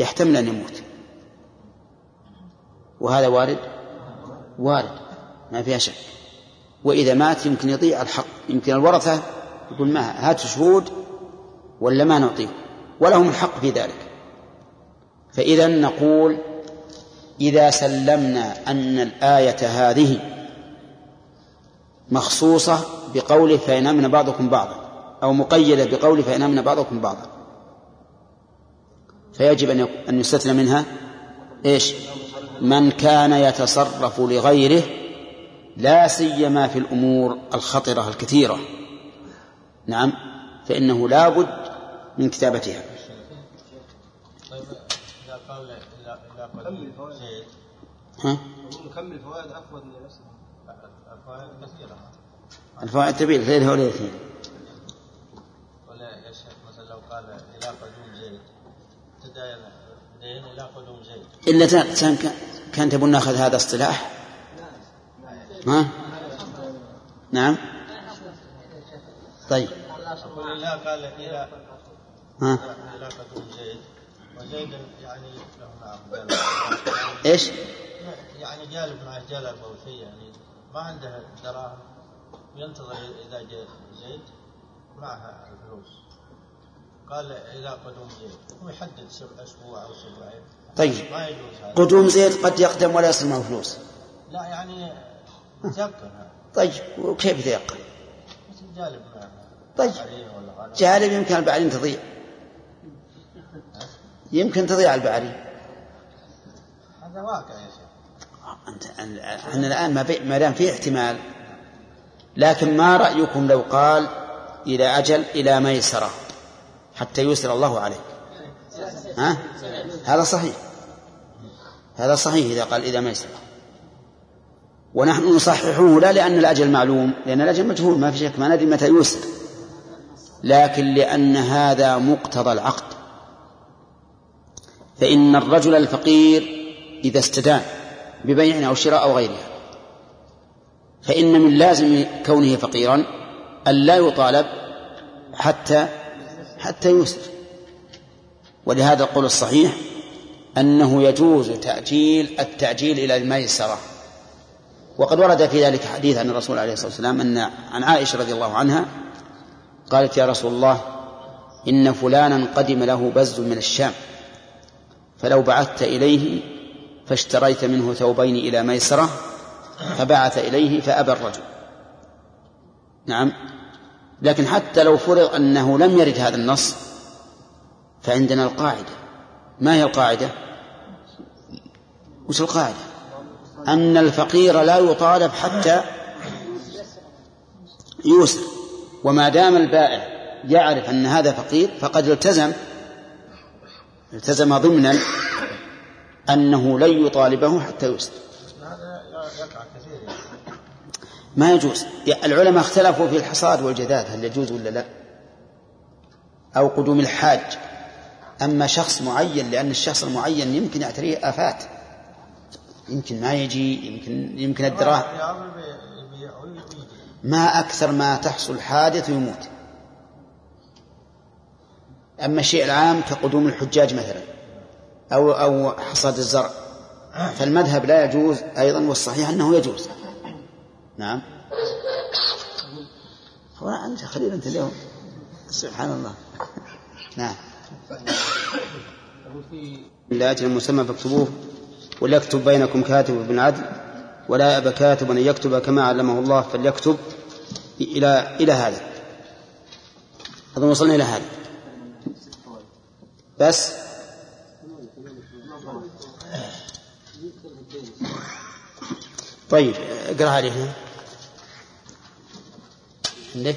يحتمل أن يموت. وهذا وارد؟ وارد ما فيها شك. وإذا مات يمكن يضيع الحق. يمكن الورثة يقول ما هات شهود ولا ما نعطيه ولهم الحق في ذلك. فإذا نقول إذا سلمنا أن الآية هذه مخصوصة بقوله فإن أمن بعضكم بعضا أو مقيدة بقوله فإن أمن بعضكم بعضا فيجب أن أن يستثنى منها إيش؟ من كان يتصرف لغيره لا سيما في الأمور الخطرة الكثيرة. نعم فإنه لا بد من كتابتها. ها؟ نكمل فوائد أفضل من الفوائد كثيرة الفوائد تبين ليلة وليلة اثنين ولا يا شيخ مثلا لو قال إلى قدوم زيد تداين دين إلى قدوم زيد إلا كان كان تبون ناخذ هذا اصطلاح؟ ها؟ نعم. طيب. إذا قال إلى ها؟ زيد وزيد يعني له إيش؟ يعني جالب معه جلب أو شيء يعني ما عنده دراهم ينتظر إذا جاء زيد معها الفلوس. قال إلى قدوم زيد هو يحدد سبع أسبوع أو سبعين. طيب. ما يجوز هذا. قدوم زيد قد يقدم ولا يصل معه فلوس؟ لا يعني طيب وكيف يتيقن؟ طيب. جالب يمكن البعرين تضيع. يمكن تضيع البعرين هذا واقع يا شيخ. أنت إحنا الآن ما, دام في احتمال لكن ما رأيكم لو قال إلى أجل إلى ميسرة حتى يسر الله عليه ها؟ هذا صحيح. هذا صحيح إذا قال إلى ميسرة ونحن نصححه لا لأن الأجل معلوم لأن الأجل مجهول ما في شك ما ندري متى يسر لكن لأن هذا مقتضى العقد. فإن الرجل الفقير إذا استدان ببيع أو شراء أو غيرها فإن من لازم كونه فقيرا أن لا يطالب حتى حتى يسر ولهذا القول الصحيح أنه يجوز تأجيل التأجيل إلى الميسرة. وقد ورد في ذلك حديث عن الرسول عليه الصلاة والسلام أن عن عائشة رضي الله عنها قالت يا رسول الله إن فلانا قدم له بز من الشام فلو بعثت إليه فاشتريت منه ثوبين إلى ميسرة فبعث إليه فأبى الرجل. نعم. لكن حتى لو فرض أنه لم يرد هذا النص فعندنا القاعدة. ما هي القاعدة؟ وش القاعدة؟ أن الفقير لا يطالب حتى يوسر وما دام البائع يعرف أن هذا فقير فقد التزم التزم ضمنا أنه لن يطالبه حتى يعني. ما يجوز. العلماء اختلفوا في الحصاد والجذاذ هل يجوز ولا لا؟ أو قدوم الحاج. أما شخص معين لأن الشخص المعين يمكن يعتريه آفات. يمكن ما يجي يمكن يمكن الدراهم. ما أكثر ما تحصل حادث ويموت أما الشيء العام كقدوم الحجاج مثلا أو أو حصاد الزرع. فالمذهب لا يجوز أيضا والصحيح أنه يجوز. نعم. هو أنت خليل أنت اليوم. سبحان الله. نعم. إلا أجل مسمى فاكتبوه وليكتب بينكم كاتب بالعدل ولا يأبى كاتب أن يكتب كما علمه الله فليكتب إلى إلى هذا. أظن وصلنا إلى هذا. بس؟ طيب اقرأ عليه عندك؟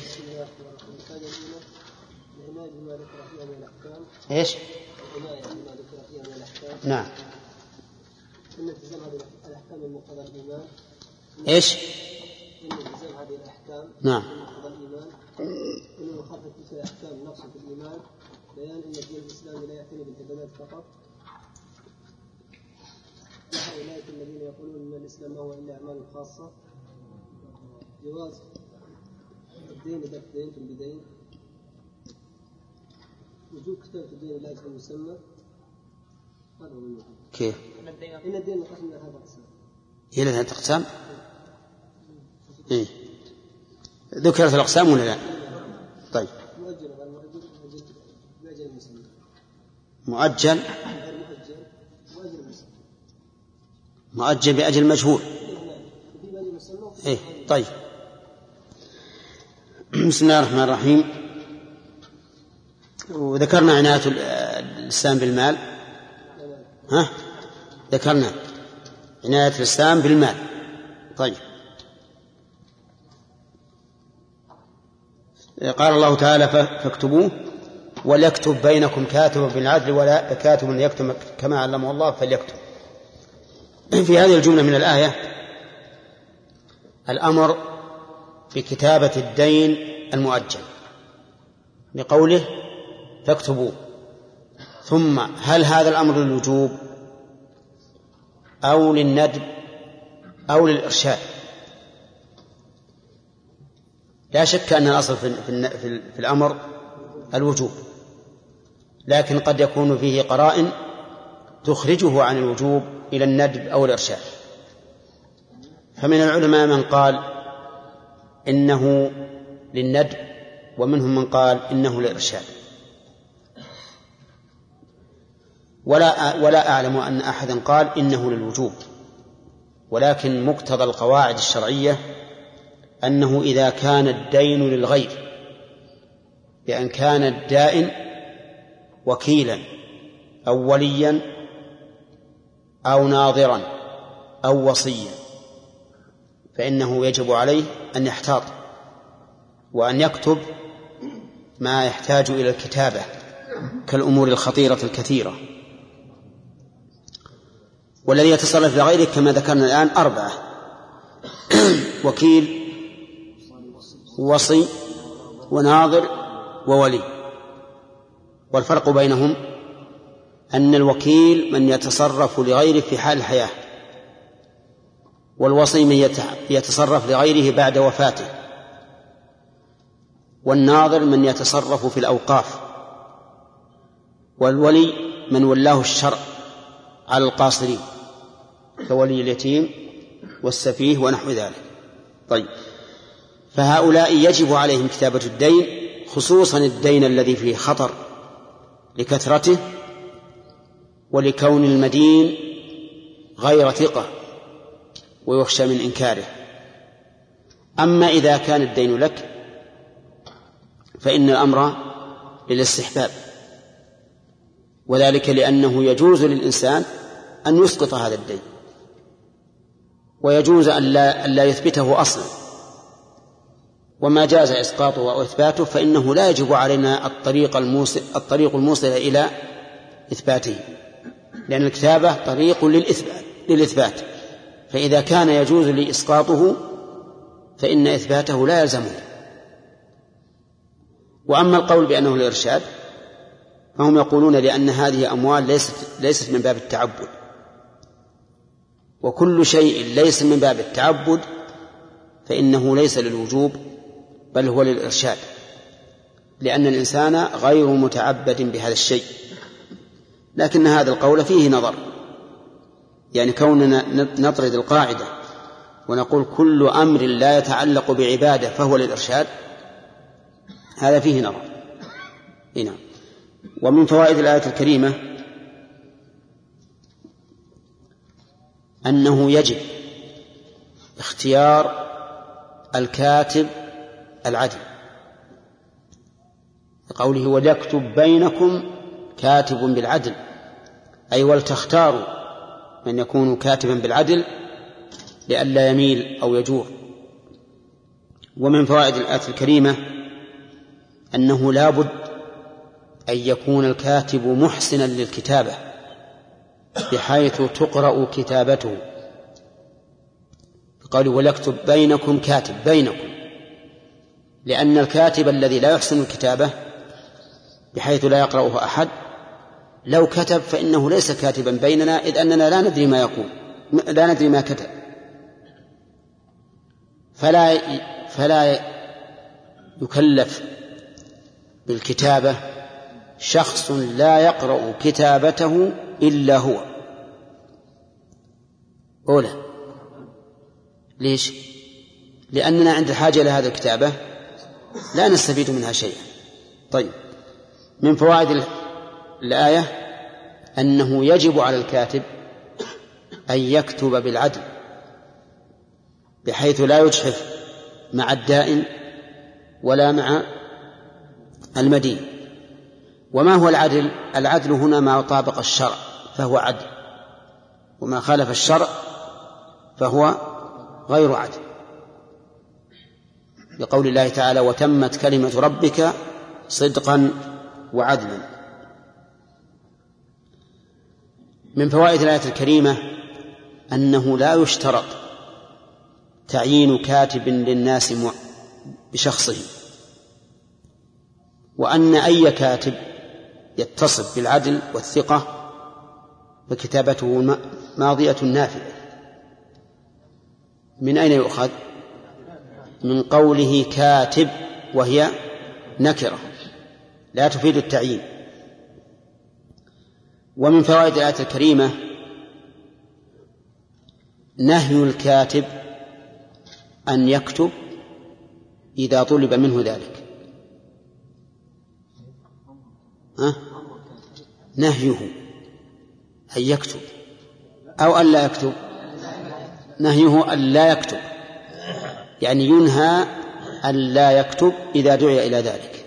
إيش؟ نعم. إن التزام هذه مقتضى الإيمان. إيش؟ إن التزام هذه الأحكام نعم. مخالفة تلك الأحكام نقص في الإيمان. بيان أن الدين الإسلامي لا يعتني بالعبادات فقط. وهؤلاء الذين يقولون أن الإسلام ما هو إلا أعمال خاصة. جواز الدين إذا تدينتم بدين. وجوب كتابة الدين لا يكون مسمى هذا هو الموجود كيف؟ إن الدين انقسم إلى ثلاثة أقسام إلى ثلاثة أقسام؟ إيه؟ ذكرت الأقسام ولا لا؟ طيب. مؤجل غير مؤجل مؤجل بأجل مجهول. إيه. طيب. بسم الله الرحمن الرحيم. وذكرنا عناية ال- الإسلام بالمال. ها؟ ذكرنا. عناية الإسلام بالمال. طيب. قال الله تعالى فاكتبوه. وليكتب بينكم كاتب بالعدل ولا كاتب يكتب كما علمه الله فليكتب. في هذه الجملة من الآية الأمر بكتابة الدين المؤجل. بقوله فاكتبوه. ثم هل هذا الأمر للوجوب أو للندب أو للإرشاد؟ لا شك أن الأصل في, في, في, الأمر الوجوب لكن قد يكون فيه قرائن تخرجه عن الوجوب إلى الندب أو الإرشاد. فمن العلماء من قال إنه للندب ومنهم من قال إنه للإرشاد. ولا ولا أعلم أن أحدا قال إنه للوجوب ولكن مقتضى القواعد الشرعية أنه إذا كان الدين للغير بأن كان الدائن وكيلا أو وليا أو ناظرا أو وصيا فإنه يجب عليه أن يحتاط وأن يكتب ما يحتاج إلى الكتابة كالأمور الخطيرة الكثيرة. والذي يتصرف لغيره كما ذكرنا الآن أربعة. وكيل وصي وناظر وولي. والفرق بينهم أن الوكيل من يتصرف لغيره في حال الحياة والوصي من يتصرف لغيره بعد وفاته والناظر من يتصرف في الأوقاف والولي من ولاه الشرع على القاصرين. كولي اليتيم والسفيه ونحو ذلك. طيب. فهؤلاء يجب عليهم كتابة الدين خصوصا الدين الذي فيه خطر لكثرته ولكون المدين غير ثقة ويخشى من إنكاره. أما إذا كان الدين لك فإن الأمر للاستحباب وذلك لأنه يجوز للإنسان أن يسقط هذا الدين. ويجوز أن لا, أن لا يثبته أصلا. وما جاز إسقاطه أو إثباته فإنه لا يجب علينا الطريق الموصل الطريق الموصل إلى إثباته. لأن الكتابة طريق للإثبات للإثبات. فإذا كان يجوز لي إسقاطه فإن إثباته لا يلزمه. وأما القول بأنه الإرشاد فهم يقولون لأن هذه أموال ليست ليست من باب التعبد. وكل شيء ليس من باب التعبد فإنه ليس للوجوب بل هو للإرشاد لأن الإنسان غير متعبد بهذا الشيء. لكن هذا القول فيه نظر يعني كوننا نطرد القاعدة ونقول كل أمر لا يتعلق بعبادة فهو للإرشاد هذا فيه نظر. نعم. ومن فوائد الآية الكريمة أنه يجب اختيار الكاتب العدل. قوله وليكتب بينكم كاتب بالعدل أي ولتختاروا من يكون كاتبا بالعدل لئلا يميل أو يجور. ومن فوائد الآية الكريمة أنه لا بد أن يكون الكاتب محسنا للكتابة. بحيث تقرأ كتابته. قالوا وليكتب بينكم كاتب بينكم. لأن الكاتب الذي لا يحسن الكتابة بحيث لا يقرأه أحد لو كتب فإنه ليس كاتبا بيننا إذ أننا لا ندري ما يقول لا ندري ما كتب. فلا فلا يكلف بالكتابة شخص لا يقرأ كتابته إلا هو. أولى ليش؟ لأننا عند الحاجة إلى هذه الكتابة لا نستفيد منها شيئا. طيب. من فوائد الآية أنه يجب على الكاتب أن يكتب بالعدل بحيث لا يجحف مع الدائن ولا مع المدين. وما هو العدل؟ العدل هنا ما طابق الشرع فهو عدل. وما خالف الشرع فهو غير عدل. لقول الله تعالى وتمت كلمة ربك صدقا وعدلا. من فوائد الآية الكريمة أنه لا يشترط تعيين كاتب للناس بشخصه. وأن أي كاتب يتصف بالعدل والثقة فكتابته ماضية نافذة من أين يؤخذ؟ من قوله كاتب وهي نكرة لا تفيد التعيين. ومن فوائد الآية الكريمة نهي الكاتب أن يكتب إذا طلب منه ذلك. نهيه أن يكتب. أو أن لا يكتب. نهيه أن لا يكتب. يعني ينهى أن لا يكتب إذا دعي إلى ذلك.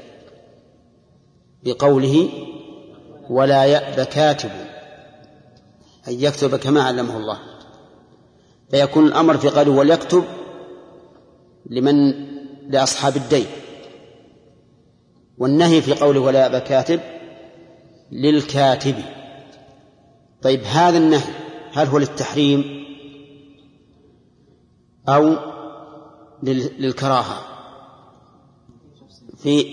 بقوله ولا يأب كاتب. أن يكتب كما علمه الله. فيكون الأمر في قوله وليكتب لمن؟ لأصحاب الدين. والنهي في قوله ولا يأب كاتب. للكاتب. طيب هذا النهي هل هو للتحريم أو للكراهة؟ في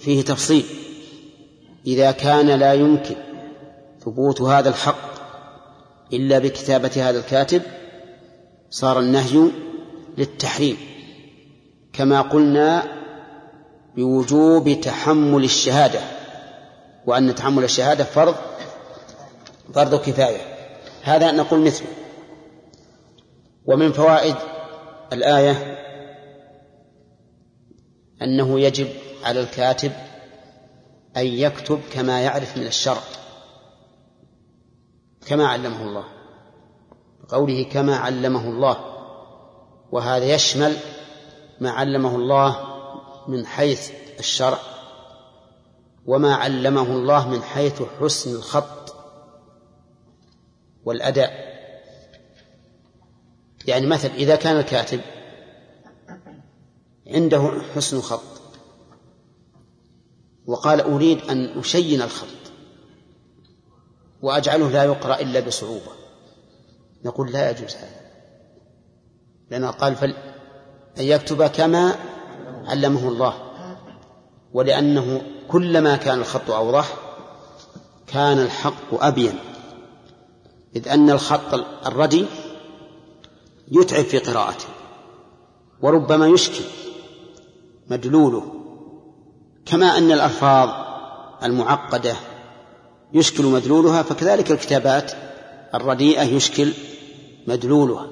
فيه تفصيل. إذا كان لا يمكن ثبوت هذا الحق إلا بكتابة هذا الكاتب صار النهي للتحريم. كما قلنا بوجوب تحمل الشهادة. وأن تحمل الشهادة فرض فرض كفاية. هذا نقول مثله. ومن فوائد الآية أنه يجب على الكاتب أن يكتب كما يعرف من الشرع. كما علمه الله. بقوله كما علمه الله. وهذا يشمل ما علمه الله من حيث الشرع. وما علمه الله من حيث حسن الخط والأداء. يعني مثلا إذا كان الكاتب عنده حسن خط وقال أريد أن أشين الخط وأجعله لا يقرأ إلا بصعوبة نقول لا يجوز هذا. لأنه قال فل أن يكتب كما علمه الله ولأنه كلما كان الخط أوضح كان الحق أبين. إذ أن الخط الردي يتعب في قراءته وربما يشكل مدلوله كما أن الألفاظ المعقدة يشكل مدلولها فكذلك الكتابات الرديئة يشكل مدلولها.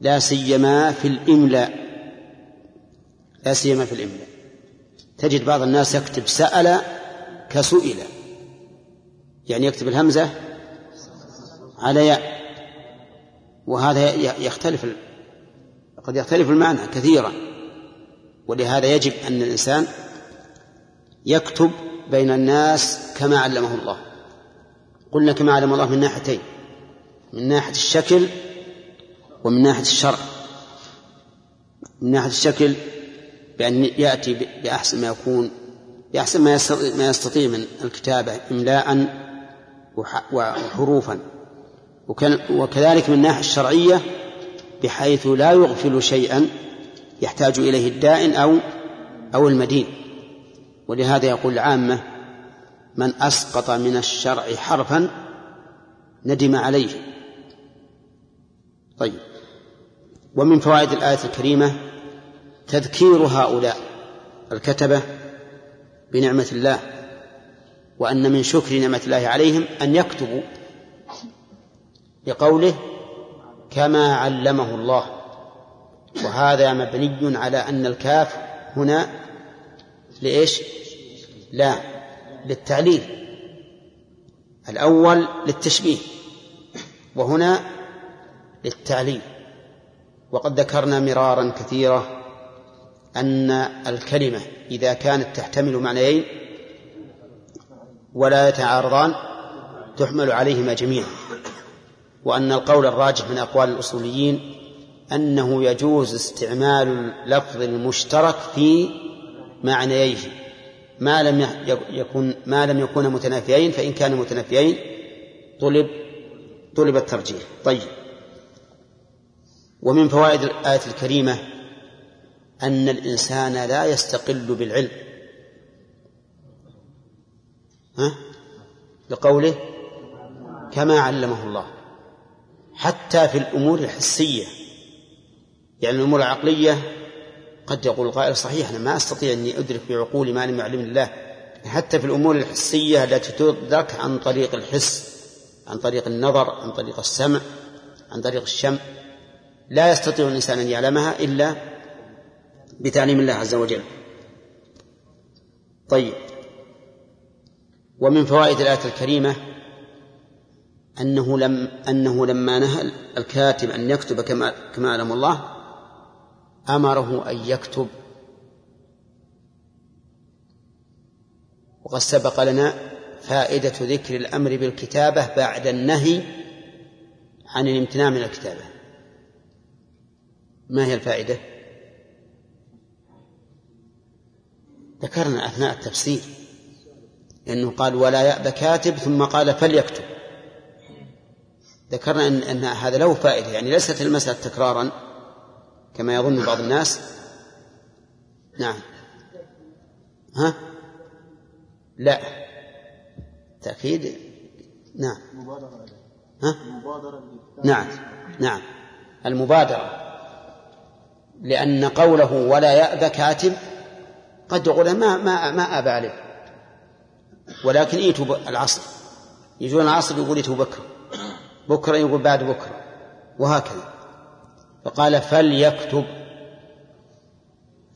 لا سيما في الإملاء. لا سيما في الإملاء. تجد بعض الناس يكتب سأل كسئل. يعني يكتب الهمزة على ياء. وهذا يختلف قد يختلف المعنى كثيرا. ولهذا يجب أن الإنسان يكتب بين الناس كما علمه الله. قلنا كما علم الله من ناحيتين من ناحية الشكل ومن ناحية الشرع. من ناحية الشكل بأن يأتي بأحسن ما يكون بأحسن ما يستطيع من الكتابة إملاء وحروفا. وكذلك من الناحية الشرعية بحيث لا يغفل شيئا يحتاج إليه الدائن أو أو المدين. ولهذا يقول العامة من أسقط من الشرع حرفا ندم عليه. طيب. ومن فوائد الآية الكريمة تذكير هؤلاء الكتبة بنعمة الله وأن من شكر نعمة الله عليهم أن يكتبوا لقوله كما علمه الله. وهذا مبني على أن الكاف هنا لإيش؟ لا للتعليل. الأول للتشبيه وهنا للتعليل. وقد ذكرنا مرارا كثيرة أن الكلمة إذا كانت تحتمل معنيين ولا يتعارضان تحمل عليهما جميعا. وأن القول الراجح من أقوال الأصوليين أنه يجوز استعمال اللفظ المشترك في معنييه. ما لم يكن ما لم يكونا متنافيين فإن كانوا متنافيين طلب طلب الترجيح. طيب. ومن فوائد الآية الكريمة أن الإنسان لا يستقل بالعلم. ها؟ لقوله كما علمه الله. حتى في الأمور الحسية. يعني الأمور العقلية قد يقول القائل صحيح أنا ما أستطيع أني أدرك بعقولي ما لم يعلمني الله. حتى في الأمور الحسية التي تدرك عن طريق الحس عن طريق النظر عن طريق السمع عن طريق الشم. لا يستطيع الإنسان أن يعلمها إلا بتعليم الله عز وجل. طيب. ومن فوائد الآية الكريمة أنه لم أنه لما نهى الكاتب أن يكتب كما كما علم الله أمره أن يكتب. وقد سبق لنا فائدة ذكر الأمر بالكتابة بعد النهي عن الامتناع من الكتابة. ما هي الفائدة؟ ذكرنا أثناء التفسير أنه قال ولا يأبى كاتب ثم قال فليكتب. ذكرنا أن, أن هذا له فائدة يعني ليست المسألة تكرارا كما يظن بعض الناس. نعم. ها؟ لا. تأكيد؟ نعم. ها؟ نعم. نعم. المبادرة. لأن قوله ولا يأبى كاتب قد يقول ما ما ما أبى عليه. ولكن ايتوا العصر. يجون العصر يقول ايتوا بكرة. بكرة يقول بعد بكرة. وهكذا. فقال فليكتب.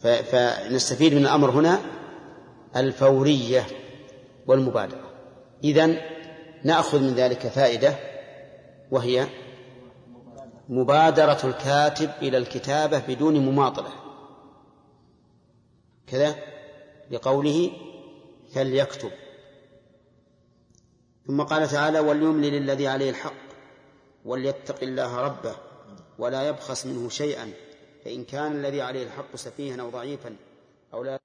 فنستفيد من الأمر هنا الفورية والمبادرة. إذن نأخذ من ذلك فائدة وهي مبادرة الكاتب إلى الكتابة بدون مماطلة. كذا لقوله فليكتب. ثم قال تعالى وليملل الذي عليه الحق وليتق الله ربه ولا يبخس منه شيئا فإن كان الذي عليه الحق سفيها أو ضعيفا أو لا